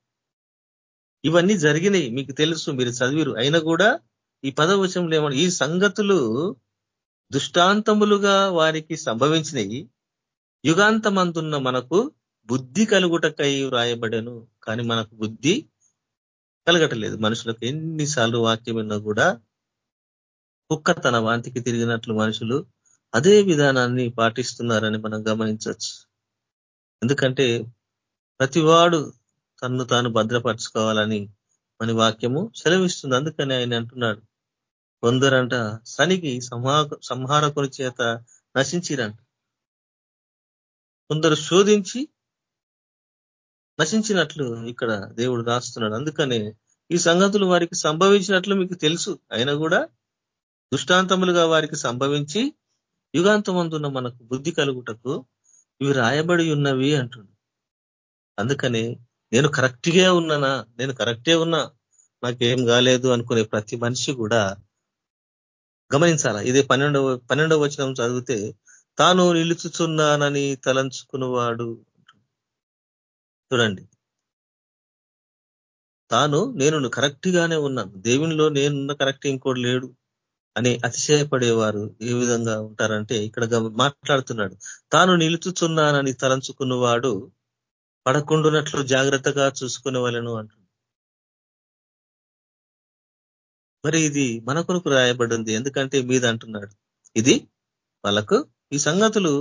Speaker 3: ఇవన్నీ జరిగినాయి మీకు తెలుసు మీరు చదివిరు. అయినా కూడా ఈ పదవచంలో ఏమన్నా ఈ సంగతులు దృష్టాంతములుగా వారికి సంభవించినవి యుగాంతమందున్న మనకు బుద్ధి కలుగుటకై వ్రాయబడను కానీ మనకు బుద్ధి కలగటలేదు. మనుషులకు ఎన్నిసార్లు వాక్యం విన్నా కూడా కుక్క తన వాంతికి తిరిగినట్లు మనుషులు అదే విధానాన్ని పాటిస్తున్నారని మనం గమనించవచ్చు. ఎందుకంటే ప్రతివాడు తన్ను తాను భద్రపరచుకోవాలని మన వాక్యము సెలవిస్తుంది. అందుకని ఆయన అంటున్నాడు. కొందరంట సనికి సంహారకుని చేత నశించిరంట. కొందరు శోధించి నశించినట్లు ఇక్కడ దేవుడు రాస్తున్నాడు. అందుకనే ఈ సంగతులు వారికి సంభవించినట్లు మీకు తెలుసు. అయినా కూడా దృష్టాంతములుగా వారికి సంభవించి యుగాంతమందున్న మనకు బుద్ధి కలుగుటకు ఇవి రాయబడి ఉన్నవి అంటుంది అందుకని నేను కరెక్ట్గా ఉన్నానా? నేను కరెక్టే ఉన్నా? నాకేం కాలేదు అనుకునే ప్రతి మనిషి కూడా గమనించాల? ఇదే పన్నెండవ పన్నెండవ వచనం చదివితే తాను నిలుచుచున్నానని తలంచుకున్నవాడు చూడండి. తాను నేను కరెక్ట్ గానే ఉన్నాను. దేవునిలో నేనున్న కరెక్ట్ ఇంకోటి లేడు అని అతిశయపడేవారు ఏ విధంగా ఉంటారంటే ఇక్కడ మాట్లాడుతున్నాడు. తాను నిలుచుచున్నానని తలంచుకున్నవాడు పడకుండునట్లు జాగ్రత్తగా చూసుకునే వాళ్ళను అంటున్నాడు. మరి ఇది మన కొరకు రాయబడింది. ఎందుకంటే మీద అంటున్నాడు. ఇది వాళ్ళకు ఈ సంగతులు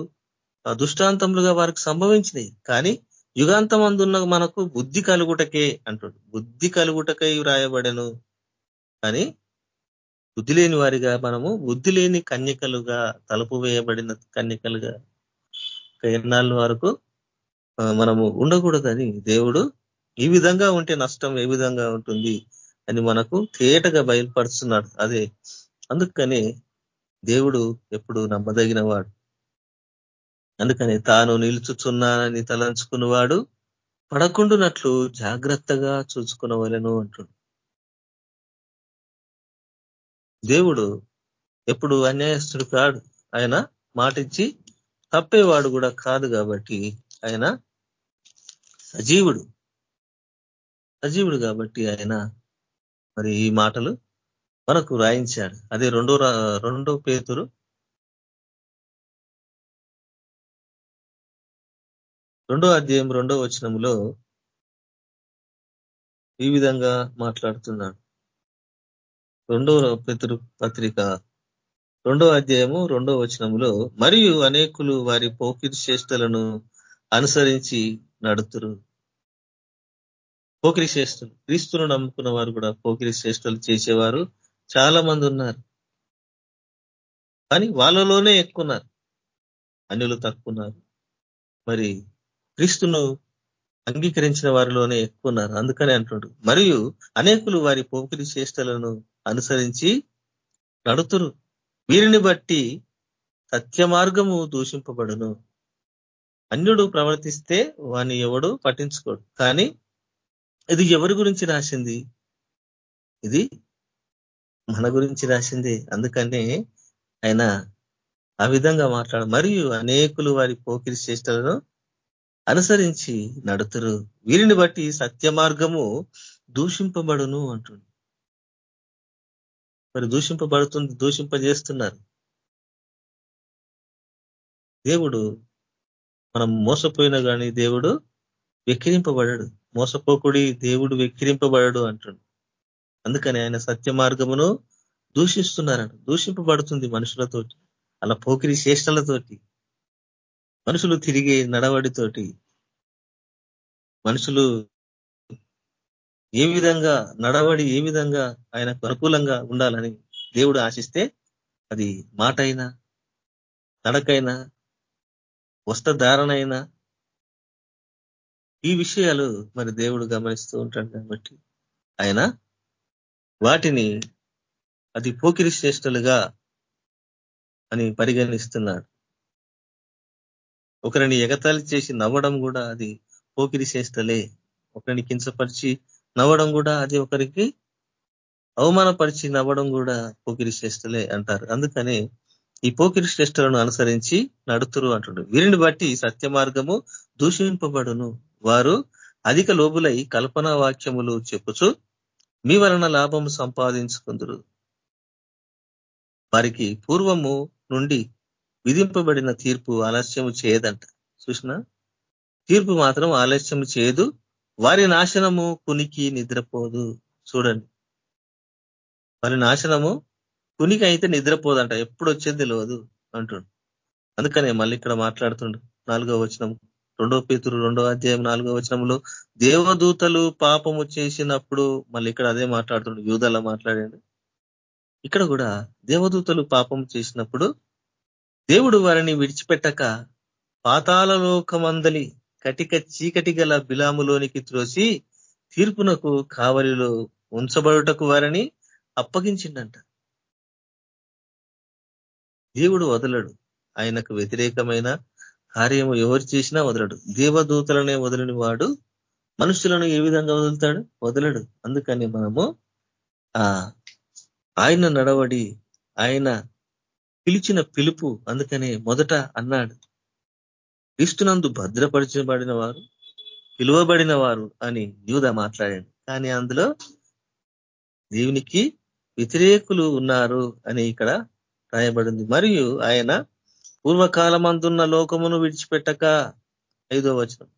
Speaker 3: దుష్టాంతములుగా వారికి సంభవించినాయి. కానీ యుగాంతం అందున్న మనకు బుద్ధి కలుగుటకే అంటాడు. బుద్ధి కలుగుటకై రాయబడను. కానీ బుద్ధి లేని వారిగా మనము బుద్ధి లేని కన్యకలుగా తలుపు వేయబడిన కన్యకలుగా ఎన్నాళ్ళ వరకు మనము ఉండకూడదని దేవుడు ఈ విధంగా ఉంటే నష్టం ఏ విధంగా ఉంటుంది అని మనకు తేటగా బయలుపరుస్తున్నాడు. అదే అందుకని దేవుడు ఎప్పుడు నమ్మదగిన వాడు అందుకని తాను నిలుచుచున్నానని తలంచుకున్నవాడు పడకుండునట్లు జాగ్రత్తగా చూసుకునవలను అంటుడు దేవుడు ఎప్పుడు అన్యాయస్తుడు కాడు. ఆయన మాటిచ్చి తప్పేవాడు కూడా కాదు కాబట్టి ఆయన సజీవుడు. సజీవుడు కాబట్టి ఆయన మరి ఈ మాటలు మనకు రాయించాడు. అదే రెండో రెండో పేతురు. రెండో అధ్యాయం రెండో వచనంలో ఈ విధంగా మాట్లాడుతున్నాడు. రెండో పితృ పత్రిక రెండో అధ్యాయము రెండో వచనంలో మరియు అనేకులు వారి పోకిరి చేష్టలను అనుసరించి నడుతురు. పోకిరి శ్రేష్ఠులు. క్రీస్తును నమ్ముకున్న వారు కూడా పోకిరి శ్రేష్టలు చేసేవారు. చాలా మంది ఉన్నారు. కానీ వాళ్ళలోనే ఎక్కున్నారు అన్యులు తక్కున్నారు మరి క్రీస్తును అంగీకరించిన వారిలోనే ఎక్కువ ఉన్నారు. అందుకనే అంటున్నాడు. మరియు అనేకులు వారి పోకిరి చేష్టలను అనుసరించి నడుతురు. వీరిని బట్టి సత్య మార్గము దూషింపబడును. అన్యుడు ప్రవర్తిస్తే వాని ఎవడు పట్టించుకోడు. కానీ ఇది ఎవరి గురించి రాసింది? ఇది మన గురించి రాసింది. అందుకనే ఆయన ఆ విధంగా మాట్లాడు మరియు అనేకులు వారి పోకిరి చేష్టలను అనుసరించి నడుతురు. వీరిని బట్టి సత్య మార్గము దూషింపబడును అంటుంది మరి దూషింపబడుతుంది దూషింపజేస్తున్నారు. దేవుడు మనం మోసపోయినా కానీ దేవుడు వెక్కిరింపబడడు. మోసపోకుడి దేవుడు వెక్కిరింపబడడు అంటాడు అందుకని ఆయన సత్య మార్గమును దూషిస్తున్నారని దూషింపబడుతుంది మనుషులతోటి అలా పోకిరి చేష్టలతోటి మనుషులు తిరిగే నడవడితోటి. మనుషులు ఏ విధంగా నడవడి ఏ విధంగా ఆయనకు అనుకూలంగా ఉండాలని దేవుడు ఆశిస్తే అది మాట అయినా నడకైనా వస్త్రధారణ ఈ విషయాలు మరి దేవుడు గమనిస్తూ ఉంటాడు కాబట్టి ఆయన వాటిని అది పోకిరి శ్రేష్టలుగా అని పరిగణిస్తున్నాడు. ఒకరిని ఎగతాళి చేసి నవ్వడం కూడా అది పోకిరి శ్రేష్టలే ఒకరిని కించపరిచి నవ్వడం కూడా అది ఒకరికి అవమానపరిచి నవ్వడం కూడా పోకిరి శ్రేష్టలే అంటారు. అందుకని ఈ పోకిరి శ్రేష్టలను అనుసరించి నడుతురు అంటుడు. వీరిని బట్టి సత్య మార్గము దూషింపబడును. వారు అధిక లోబులై కల్పనా వాక్యములు చెప్పుచు మీ వలన లాభం సంపాదించుకుందరు. వారికి పూర్వము నుండి విధింపబడిన తీర్పు ఆలస్యము చేయదంట. చూసిన? తీర్పు మాత్రం ఆలస్యం చేయదు వారి నాశనము కునికి నిద్రపోదు. చూడండి. వారి నాశనము కునికి అయితే నిద్రపోదంట. ఎప్పుడు వచ్చేది తెలియదు అంటుండు. అందుకనే మళ్ళీ ఇక్కడ మాట్లాడుతుండు. నాలుగో వచనం రెండో పేతురు రెండో అధ్యాయం నాలుగో వచనంలో దేవదూతలు పాపము చేసినప్పుడు మళ్ళీ ఇక్కడ అదే మాట్లాడుతుండు. యూదలా మాట్లాడాడు. ఇక్కడ కూడా దేవదూతలు పాపం చేసినప్పుడు దేవుడు వారిని విడిచిపెట్టక పాతాళలోకమందలి కటిక చీకటి గల బిలాములోనికి త్రోసి తీర్పునకు కావలిలో ఉంచబడుటకు వారిని అప్పగించిండంట. దేవుడు వదలడు. ఆయనకు వ్యతిరేకమైన కార్యము ఎవరు చేసినా వదలడు. దేవదూతలనే వదలని వాడు మనుషులను ఏ విధంగా వదులుతాడు? వదలడు. అందుకని మనము ఆ ఆయన నడవడి ఆయన పిలిచిన పిలుపు అందుకనే మొదట అన్నాడు. క్రీస్తునందు భద్రపరచబడిన వారు పిలువబడిన వారు అని యూద మాట్లాడాడు. కానీ అందులో దేవునికి వ్యతిరేకులు ఉన్నారు అని ఇక్కడ రాయబడింది. మరియు ఆయన పూర్వకాలమందున్న లోకమును విడిచిపెట్టక ఐదో వచనం.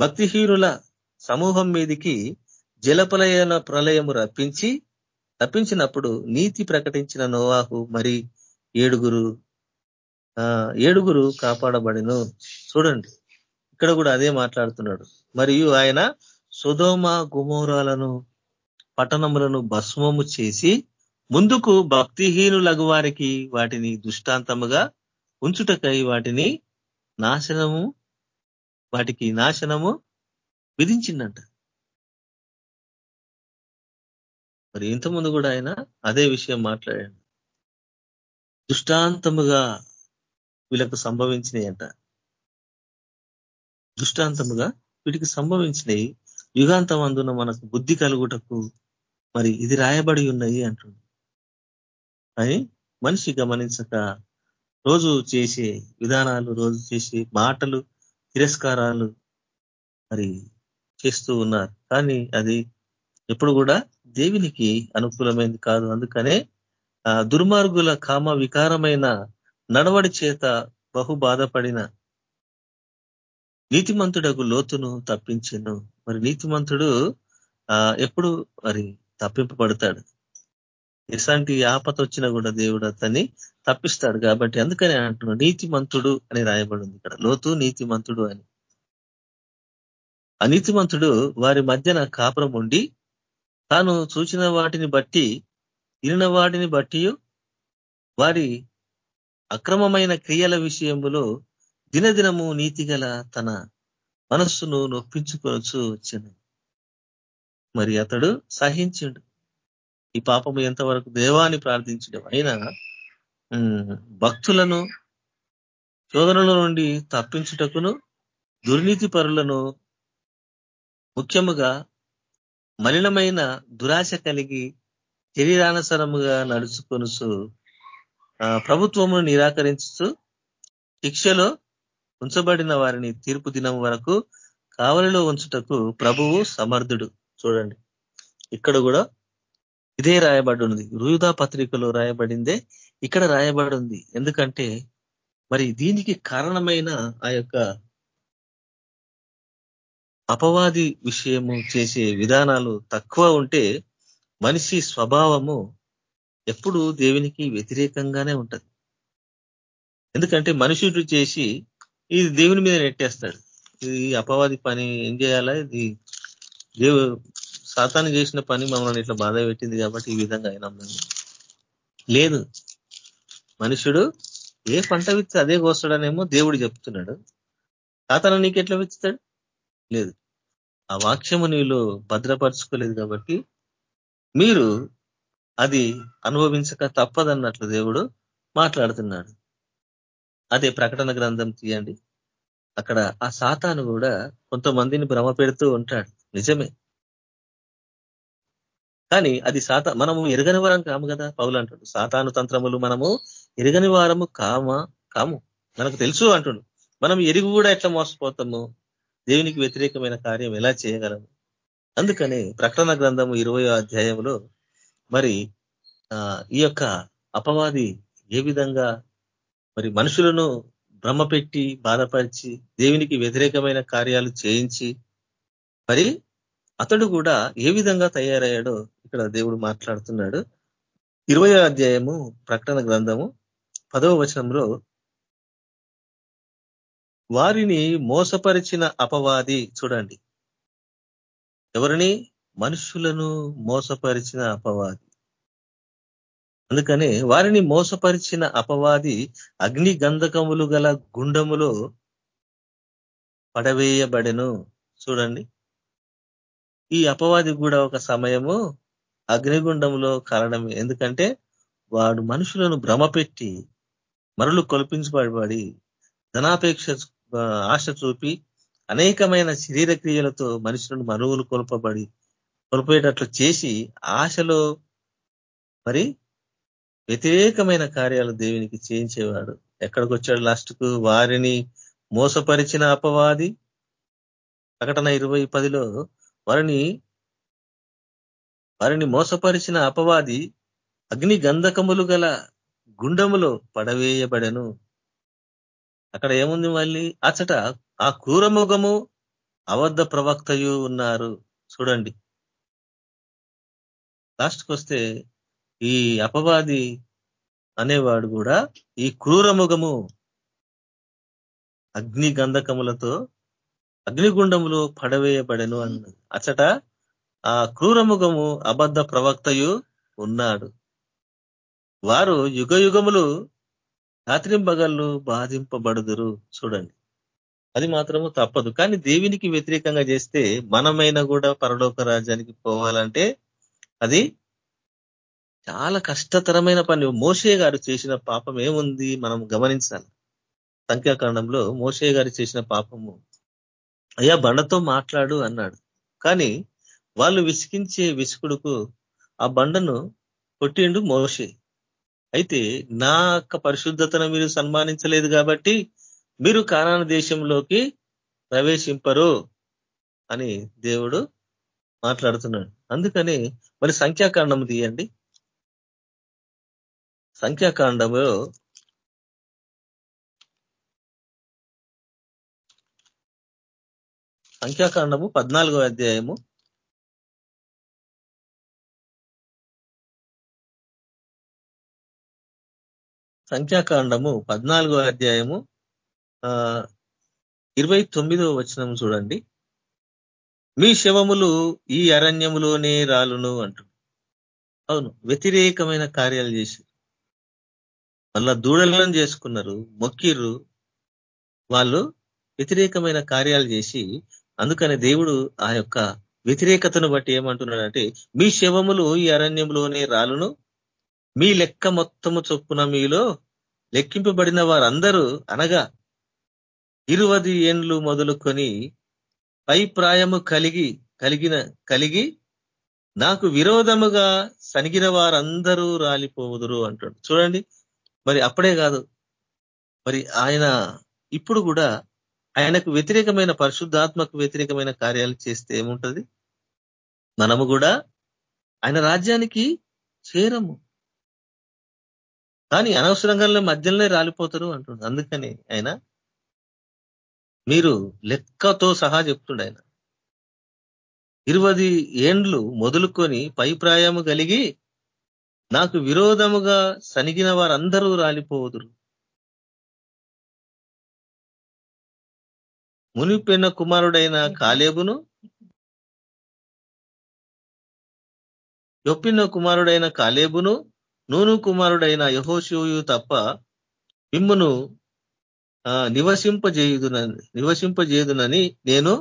Speaker 3: భక్తిహీనుల సమూహం మీదికి జలపలయన ప్రళయము రప్పించి రప్పించినప్పుడు నీతి ప్రకటించిన నోవాహు మరి ఏడుగురు ఏడుగురు కాపాడబడిను. చూడండి ఇక్కడ కూడా అదే మాట్లాడుతున్నాడు. మరియు ఆయన సుధోమ గుమోరాలను పట్టణములను భస్మము చేసి ముందుకు భక్తిహీనులగు వారికి వాటిని దృష్టాంతముగా ఉంచుటకై వాటిని నాశనము వాటికి నాశనము విధించిందంట మరి ఇంతకుముందు కూడా ఆయన అదే విషయం మాట్లాడాడు. దృష్టాంతముగా వీళ్ళకు సంభవించినాయంట. అంట దృష్టాంతముగా వీటికి సంభవించినాయి. యుగాంతం అందున మనకు బుద్ధి కలుగుటకు మరి ఇది రాయబడి ఉన్నది అంటుంది. అని మనిషి గమనించక రోజు చేసే విధానాలు రోజు చేసే మాటలు తిరస్కారాలు మరి చేస్తూ ఉన్నారు. కానీ అది ఎప్పుడు కూడా దేవునికి అనుకూలమైంది కాదు. అందుకనే దుర్మార్గుల కామ వికారమైన నడవడి చేత బహు బాధపడిన నీతిమంతుడకు లోతును తప్పించను. మరి నీతిమంతుడు ఎప్పుడు మరి తప్పింపబడతాడు. ఎలాంటి ఆపత వచ్చినా కూడా దేవుడు అతన్ని తప్పిస్తాడు కాబట్టి అందుకని అంటున్నాడు నీతిమంతుడు అని రాయబడింది ఇక్కడ. లోతు నీతిమంతుడు అని. అనీతిమంతుడు వారి మధ్యన కాపురం ఉండి తాను చూసిన వాటిని బట్టి వినిన వాటిని బట్టి వారి అక్రమమైన క్రియల విషయములో దినదినము నీతిగల తన మనస్సును నొప్పించుకొనొచ్చు వచ్చింది మరి అతడు సహించిండు. ఈ పాపము ఎంతవరకు దేవాన్ని ప్రార్థించడం అయినా భక్తులను శోధనల నుండి తప్పించుటకును దుర్నీతి పరులను ముఖ్యముగా మలినమైన దురాశ కలిగి శరీరానుసరముగా నడుచుకొనుసు ప్రభుత్వమును నిరాకరించుతూ శిక్షలో ఉంచబడిన వారిని తీర్పు దినం వరకు కావలిలో ఉంచుటకు ప్రభువు సమర్థుడు. చూడండి. ఇక్కడ కూడా ఇదే రాయబడి ఉంది. రుయుదా పత్రికలో రాయబడిందే ఇక్కడ రాయబడి ఉంది. ఎందుకంటే మరి దీనికి కారణమైన ఆ యొక్క అపవాది విషయము చేసే విధానాలు తక్కువ ఉంటే మనిషి స్వభావము ఎప్పుడు దేవునికి వ్యతిరేకంగానే ఉంటది. ఎందుకంటే మనుషుడు చేసి ఇది దేవుని మీద నెట్టేస్తాడు. ఇది అపవాది పని ఏం చేయాలా? ఇది దేవు సాతాన్ని చేసిన పని మమ్మల్ని ఇట్లా బాధ పెట్టింది కాబట్టి ఈ విధంగా అయినా లేదు. మనుషుడు ఏ పంట విత్తే అదే కోస్తాడనేమో దేవుడు చెప్తున్నాడు. సాతాను నీకు ఎట్లా విత్తుతాడు? లేదు. ఆ వాక్యము నీలో భద్రపరచుకోలేదు కాబట్టి మీరు అది అనుభవించక తప్పదన్నట్లు దేవుడు మాట్లాడుతున్నాడు. అదే ప్రకటన గ్రంథం తీయండి. అక్కడ ఆ సాతాను కూడా కొంతమందిని భ్రమ పెడుతూ ఉంటాడు. నిజమే. కానీ అది సాత మనము ఎరగని వారం కాము కదా పౌలు అంటాడు. సాతాను తంత్రములు మనము ఎరగని వారము కామ కాము. మనకు తెలుసు అంటుడు. మనం ఎరుగు కూడా ఎట్లా మోసపోతాము? దేవునికి వ్యతిరేకమైన కార్యం ఎలా చేయగలము? అందుకని ప్రకటన గ్రంథము ఇరవై అధ్యాయంలో మరి ఈ యొక్క అపవాది ఏ విధంగా మరి మనుషులను భ్రమపెట్టి బాధపరిచి దేవునికి వ్యతిరేకమైన కార్యాలు చేయించి మరి అతడు కూడా ఏ విధంగా తయారయ్యాడో ఇక్కడ దేవుడు మాట్లాడుతున్నాడు. ఇరవై అధ్యాయము ప్రకటన గ్రంథము పదవ వచనంలో వారిని మోసపరిచిన అపవాది చూడండి. ఎవరిని? మనుషులను మోసపరిచిన అపవాది. అందుకనే వారిని మోసపరిచిన అపవాది అగ్ని గంధకములు గల గుండములో పడవేయబడెను. చూడండి. ఈ అపవాది కూడా ఒక సమయము అగ్నిగుండంలో కారణమే ఎందుకంటే వాడు మనుషులను భ్రమపెట్టి మరలు కొల్పించబడి ధనాపేక్ష ఆశ చూపి అనేకమైన శరీర క్రియలతో మనుషులను మనువులు కొలపబడి కొలిపేటట్లు చేసి ఆశలో మరి వ్యతిరేకమైన కార్యాలు దేవునికి చేయించేవాడు. ఎక్కడికి వచ్చాడు లాస్ట్కు? వారిని మోసపరిచిన అపవాది ప్రకటన ఇరవై పదిలో వారిని వారిని మోసపరిచిన అపవాది అగ్ని గంధకములు గల గుండములో పడవేయబడెను. అక్కడ ఏముంది మళ్ళీ? అచ్చట ఆ క్రూరముఖము అబద్ధ ప్రవక్తయు ఉన్నారు. చూడండి. లాస్ట్కి వస్తే ఈ అపవాది అనేవాడు కూడా ఈ క్రూరముఖము అగ్ని గంధకములతో అగ్నిగుండములో పడవేయబడెను అన్నది అచ్చట ఆ క్రూరముఖము అబద్ధ ప్రవక్తయు ఉన్నాడు. వారు యుగ యుగములు రాత్రింబగళ్ళు బాధింపబడుదురు. చూడండి. అది మాత్రము తప్పదు. కానీ దేవునికి వ్యతిరేకంగా చేస్తే మనమైనా కూడా పరలోక రాజ్యానికి పోవాలంటే అది చాలా కష్టతరమైన పని. మోషే గారు చేసిన పాపం ఏముంది? మనం గమనించాలి. సంఖ్యాకాండంలో మోషే గారు చేసిన పాపము. అయ్యా బండతో మాట్లాడు అన్నాడు. కానీ వాళ్ళు విసికించే విసుకుడుకు ఆ బండను కొట్టిండు మోషే. అయితే నా యొక్క పరిశుద్ధతను మీరు సన్మానించలేదు కాబట్టి మీరు కానాన దేశంలోకి ప్రవేశింపరు అని దేవుడు మాట్లాడుతున్నాడు. అందుకని మరి సంఖ్యాకాండం తీయండి. సంఖ్యాకాండము సంఖ్యాకాండము పద్నాలుగో అధ్యాయము. సంఖ్యాకాండము పద్నాలుగో అధ్యాయము ఆ ఇరవై తొమ్మిదో వచనం చూడండి. మీ శవములు ఈ అరణ్యములోనే రాలును అంటు అవును వ్యతిరేకమైన కార్యాలు చేసి మళ్ళా దూడలను చేసుకున్నారు మొక్కిర్రు. వాళ్ళు వ్యతిరేకమైన కార్యాలు చేసి అందుకని దేవుడు ఆ యొక్క వ్యతిరేకతను బట్టి ఏమంటున్నాడంటే మీ శవములు ఈ అరణ్యంలోనే రాలును మీ లెక్క మొత్తము చొప్పున మీలో లెక్కింపబడిన వారందరూ అనగా ఇరువది ఏండ్లు మొదలుకొని పై ప్రాయము కలిగి కలిగిన కలిగి నాకు విరోధముగా సనిగిన వారందరూ రాలిపోవుదురు అంటాడు. చూడండి మరి అప్పుడే కాదు మరి ఆయన ఇప్పుడు కూడా ఆయనకు వ్యతిరేకమైన పరిశుద్ధాత్మకు వ్యతిరేకమైన కార్యాలు చేస్తే ఏముంటది? మనము కూడా ఆయన రాజ్యానికి చేరము. కానీ అనవసరంగా మధ్యలోనే రాలిపోతారు అంటుండ్రు అందుకని ఆయన మీరు లెక్కతో సహా చెప్తుండ ఆయన. ఇరువది ఏండ్లు మొదలుకొని పైప్రాయము కలిగి నాకు విరోధముగా సనిగిన వారందరూ రాలిపోదురు. మునిపెన్న కుమారుడైన కాలేబును యొప్పిన కుమారుడైన కాలేబును నూను కుమారుడైన యహోశివయు తప్ప మిమ్మును నివసింపజేయుదునని నివసింపజేయుదునని నేను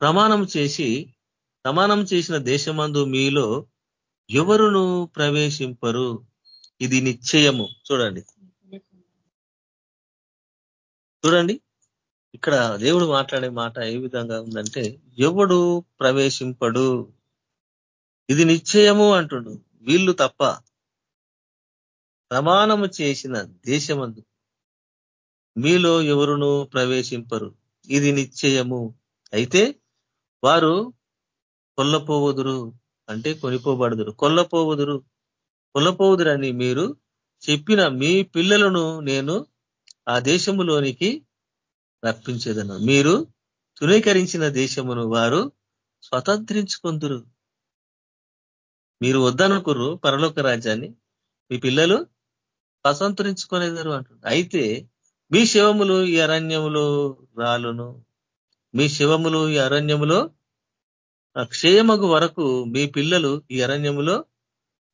Speaker 3: ప్రమాణం చేసి ప్రమాణం చేసిన దేశమందు మీలో ఎవరును ప్రవేశింపరు? ఇది నిశ్చయము. చూడండి. చూడండి. ఇక్కడ దేవుడు మాట్లాడే మాట ఏ విధంగా ఉందంటే ఎవడు ప్రవేశింపడు. ఇది నిశ్చయము అంటుడు. వీళ్ళు తప్ప ప్రమాణము చేసిన దేశమందు మీలో ఎవరును ప్రవేశింపరు. ఇది నిశ్చయము. అయితే వారు కొల్లపోవదురు అంటే కొనిపోబడుదురు. కొల్లపోవదురు. కొల్లపోవుదురని మీరు చెప్పిన మీ పిల్లలను నేను ఆ దేశములోనికి రప్పించేదను మీరు తృణీకరించిన దేశమును వారు స్వతంత్రించుకుందరు. మీరు వద్దనుకుర్రు పరలోక రాజ్యాన్ని. మీ పిల్లలు స్వతంత్రించుకునేదారు అంటున్నారు. అయితే మీ శివములు ఈ అరణ్యములో రాలును. మీ శివములు ఈ అరణ్యములో క్షేమగు వరకు మీ పిల్లలు ఈ అరణ్యములో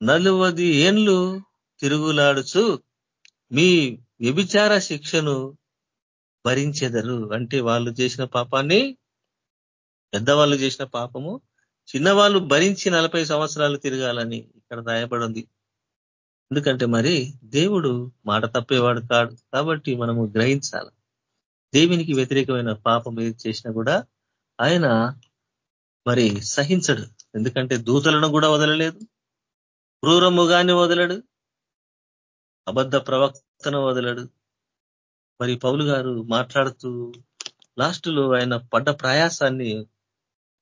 Speaker 3: నలువది ఏండ్లు తిరుగులాడుచు మీ వ్యభిచార శిక్షను భరించెదరు. అంటే వాళ్ళు చేసిన పాపాన్ని పెద్దవాళ్ళు చేసిన పాపము చిన్నవాళ్ళు భరించి నలభై సంవత్సరాలు తిరగాలని ఇక్కడ రాయబడి ఉంది ఎందుకంటే మరి దేవుడు మాట తప్పేవాడు కాడు. కాబట్టి మనము గ్రహించాలి. దేవునికి వ్యతిరేకమైన పాపం ఏది చేసినా కూడా ఆయన మరి సహించడు. ఎందుకంటే దూతలను కూడా వదలలేదు. క్రూరముగాని వదలడు. అబద్ధ ప్రవక్తను వదలడు. మరి పౌలు గారు మాట్లాడుతూ లాస్ట్లో ఆయన పడ్డ ప్రయాసాన్ని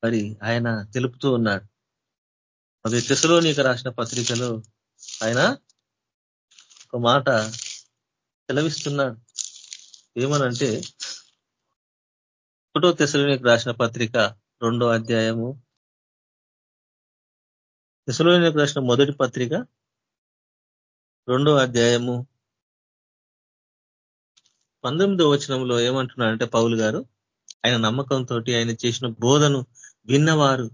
Speaker 3: మరి ఆయన తెలుపుతూ ఉన్నాడు. అది నీకు రాసిన పత్రికలో ఆయన ఒక మాట సెలవిస్తున్నాడు. ఏమనంటే ఒకటో తెసలోనికి రాసిన పత్రిక రెండో అధ్యాయము తెసలోనికి రాసిన మొదటి పత్రిక రెండో అధ్యాయము పంతొమ్మిదో వచనంలో ఏమంటున్నారంటే పౌలు గారు ఆయన నమ్మకంతో ఆయన చేసిన బోధను విన్నవారు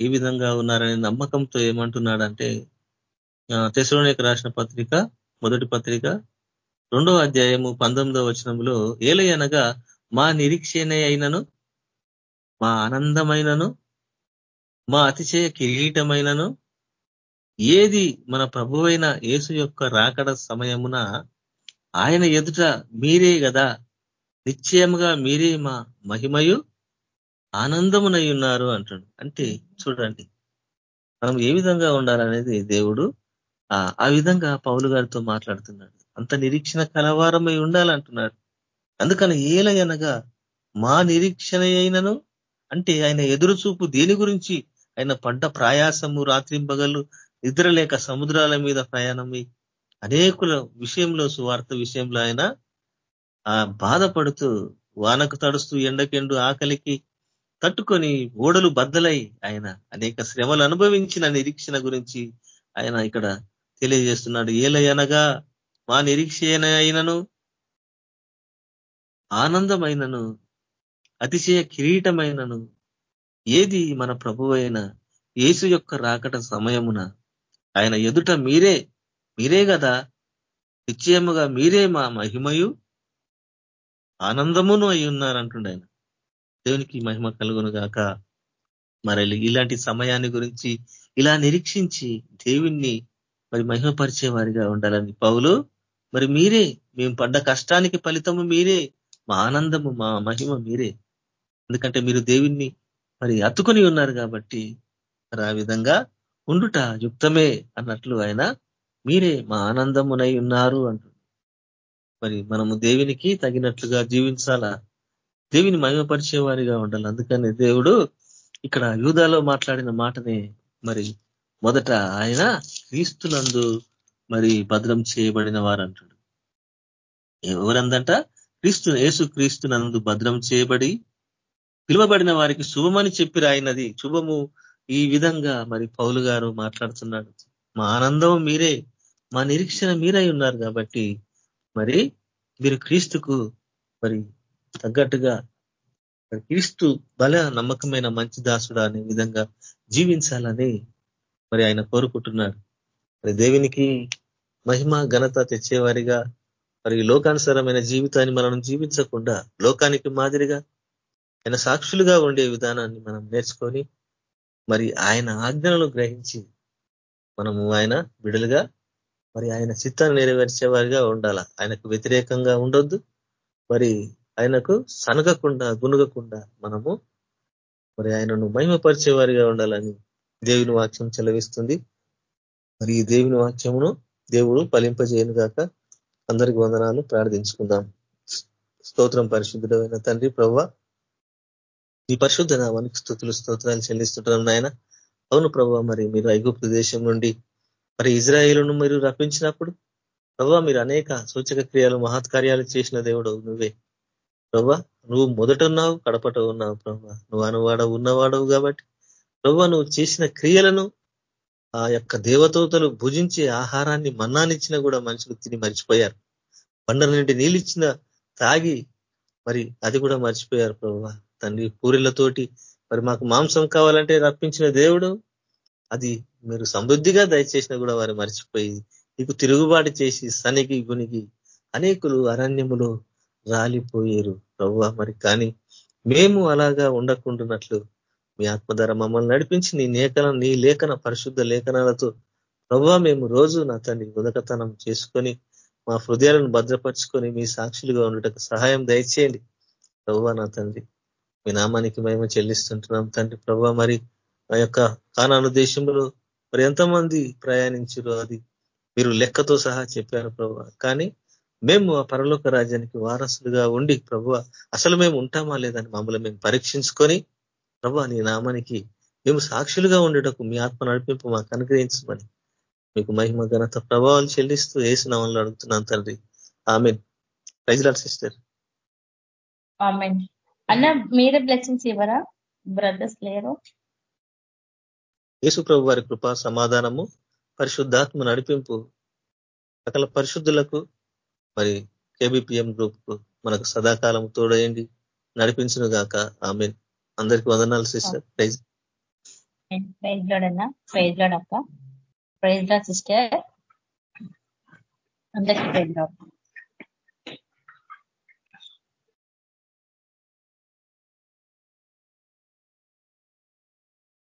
Speaker 3: ఏ విధంగా ఉన్నారనే నమ్మకంతో ఏమంటున్నాడంటే తెసలోనికి రాసిన పత్రిక మొదటి పత్రిక రెండవ అధ్యాయము పంతొమ్మిదో వచనంలో ఏలయనగా మా నిరీక్షణ అయినను మా ఆనందమైనను మా అతిశయ కిరీటమైనను ఏది మన ప్రభువైన యేసు యొక్క రాకడ సమయమున ఆయన ఎదుట మీరే కదా నిశ్చయముగా మీరే మా మహిమయు ఆనందమునై ఉన్నారు అంటాడు. అంటే చూడండి మనం ఏ విధంగా ఉండాలనేది దేవుడు ఆ విధంగా పౌలు గారితో మాట్లాడుతున్నాడు. అంత నిరీక్షణ కలవారమై ఉండాలంటున్నాడు. అందుకని ఏలయనగా మా నిరీక్షణ అయినను అంటే ఆయన ఎదురుచూపు దేని గురించి? ఆయన పడ్డ ప్రయాసము రాత్రింపగలు నిద్రలేక సముద్రాల మీద ప్రయాణమై అనేకుల విషయంలో సువార్త విషయంలో ఆయన ఆ బాధపడుతూ వానకు తడుస్తూ ఎండకెండు ఆకలికి తట్టుకొని ఓడలు బద్దలై ఆయన అనేక శ్రమలు అనుభవించిన నిరీక్షణ గురించి ఆయన ఇక్కడ తెలియజేస్తున్నాడు. ఏలయనగా మా నిరీక్షణ అయినను ఆనందమైనను అతిశయ కిరీటమైనను ఏది మన ప్రభువైన యేసు యొక్క రాకట సమయమున ఆయన ఎదుట మీరే మీరే కదా నిశ్చయముగా మీరే మా మహిమయు. ఆనందమును అయి ఉన్నారంటుండ ఆయన. దేవునికి మహిమ కలుగును గాక. మరి ఇలాంటి సమయాన్ని గురించి ఇలా నిరీక్షించి దేవుణ్ణి మరి మహిమపరిచేవారిగా ఉండాలని పౌలు. మరి మీరే మేము పడ్డ కష్టానికి ఫలితము మీరే. మా ఆనందము మా మహిమ మీరే. ఎందుకంటే మీరు దేవుణ్ణి మరి అత్తుకొని ఉన్నారు కాబట్టి మరి ఆ విధంగా ఉండుట యుక్తమే అన్నట్లు ఆయన మీరే మా ఆనందమునై ఉన్నారు అంటు మరి మనము దేవునికి తగినట్లుగా జీవించాలా? దేవిని మహిమపరిచే వారిగా ఉండాలి. అందుకని దేవుడు ఇక్కడ యూదాలో మాట్లాడిన మాటనే మరి మొదట ఆయన క్రీస్తునందు మరి భద్రం చేయబడిన వారు అంటాడు ఎవరందంట? క్రీస్తు యేసు క్రీస్తునందు భద్రం చేయబడి పిలువబడిన వారికి శుభమని చెప్పి రాయినది శుభము ఈ విధంగా మరి పౌలు గారు మాట్లాడుతున్నాడు. మా ఆనందం మీరే. మా నిరీక్షణ మీరై ఉన్నారు కాబట్టి మరి మీరు క్రీస్తుకు మరి తగ్గట్టుగా క్రీస్తు బల నమ్మకమైన మంచి దాసుడు అనే విధంగా జీవించాలని మరి ఆయన కోరుకుంటున్నాడు మరి దేవునికి మహిమ ఘనత తెచ్చేవారిగా మరి లోకానుసరమైన జీవితాన్ని మనం జీవించకుండా లోకానికి మాదిరిగా ఆయన సాక్షులుగా ఉండే విధానాన్ని మనం నేర్చుకొని మరి ఆయన ఆజ్ఞలను గ్రహించి మనము ఆయన విడులుగా మరి ఆయన చిత్తాన్ని నెరవేర్చే వారిగా ఉండాల. ఆయనకు వ్యతిరేకంగా ఉండొద్దు. మరి ఆయనకు సనగకుండా గునుగకుండా మనము మరి ఆయనను మహిమపరిచే వారిగా ఉండాలని దేవుని వాక్యం చెలవిస్తుంది మరి ఈ దేవుని వాక్యమును దేవుడు ఫలింపజేయను గాక అందరికి వందనాలు. ప్రార్థించుకుందాం. స్తోత్రం పరిశుద్ధుడమైన తండ్రి ప్రవ్వ ఈ పరిశుద్ధ నామానికి స్థుతులు స్తోత్రాలు చెల్లిస్తుంటున్నాం నాయన. అవును ప్రభావ మరి మీరు ఐగుప్తు దేశం నుండి మరి ఇజ్రాయేలును మీరు రప్పించినప్పుడు ప్రభావ మీరు అనేక సూచక క్రియలు మహత్కార్యాలు చేసిన దేవుడు నువ్వే. ప్రభా నువ్వు మొదట ఉన్నావు కడపట ఉన్నావు ప్రభా. నువ్వు అనువాడ ఉన్నవాడవు కాబట్టి ప్రభా నువ్వు చేసిన క్రియలను ఆ యొక్క దేవతోతలు భుజించే ఆహారాన్ని మన్నానిచ్చినా కూడా మనుషులు తిని మర్చిపోయారు. బండల నుండి నీళ్ళిచ్చిన తాగి మరి అది కూడా మర్చిపోయారు ప్రభా. తండ్రి పూరిలతోటి మరి మాకు మాంసం కావాలంటే రప్పించిన దేవుడు అది మీరు సమృద్ధిగా దయచేసినా కూడా వారు మర్చిపోయి నీకు తిరుగుబాటు చేసి సనికి గునికి అనేకులు అరణ్యములు రాలిపోయారు. ప్రవ్వ మరి కానీ మేము అలాగా ఉండకుంటున్నట్లు మీ ఆత్మధార మమ్మల్ని నడిపించి నీ లేఖన నీ లేఖన పరిశుద్ధ లేఖనాలతో ప్రవ్వ మేము రోజు నా తండ్రి ఉదకతనం చేసుకొని మా హృదయాలను భద్రపరుచుకొని మీ సాక్షులుగా ఉండటకు సహాయం దయచేయండి. ప్రవ్వ నా తండ్రి మీ నామానికి మేము చెల్లిస్తుంటున్నాం తండ్రి ప్రభా మరి ఆ యొక్క కానాను దేశంలో మరి ఎంతమంది ప్రయాణించారు అది? మీరు లెక్కతో సహా చెప్పారు ప్రభు. కానీ మేము ఆ పరలోక రాజ్యానికి వారసులుగా ఉండి ప్రభు అసలు మేము ఉంటామా లేదని మమ్మల్ని మేము పరీక్షించుకొని ప్రభు నీ నామానికి మేము సాక్షులుగా ఉండేటకు మీ ఆత్మ నడిపింపు మాకు అనుగ్రహించమని మీకు మహిమ ఘనత ప్రభావాలు చెల్లిస్తూ వేసినామని అడుగుతున్నాను తండ్రి. ఆమె ప్రైజ్లాడ్ సిస్టర్.
Speaker 1: అన్న మీరే బ్లెస్సింగ్స్ ఇవ్వరా? బ్రదర్స్ లేరు.
Speaker 3: యేసు ప్రభు వారి కృప సమాధానము పరిశుద్ధాత్మ నడిపింపు సకల పరిశుద్ధులకు మరి కేబిపిఎం గ్రూప్ మనకు సదాకాలం తోడయండి. నడిపించును గాక ఆమె అందరికి వందనాలు సిస్టర్. ప్రైజ్.
Speaker 1: ప్రైజ్ లోడ్ అన్న. ప్రైజ్ లోడ్ అక్క ప్రైజ్ లా సిస్టర్. అందరికీ ప్రైజ్ లోడ్.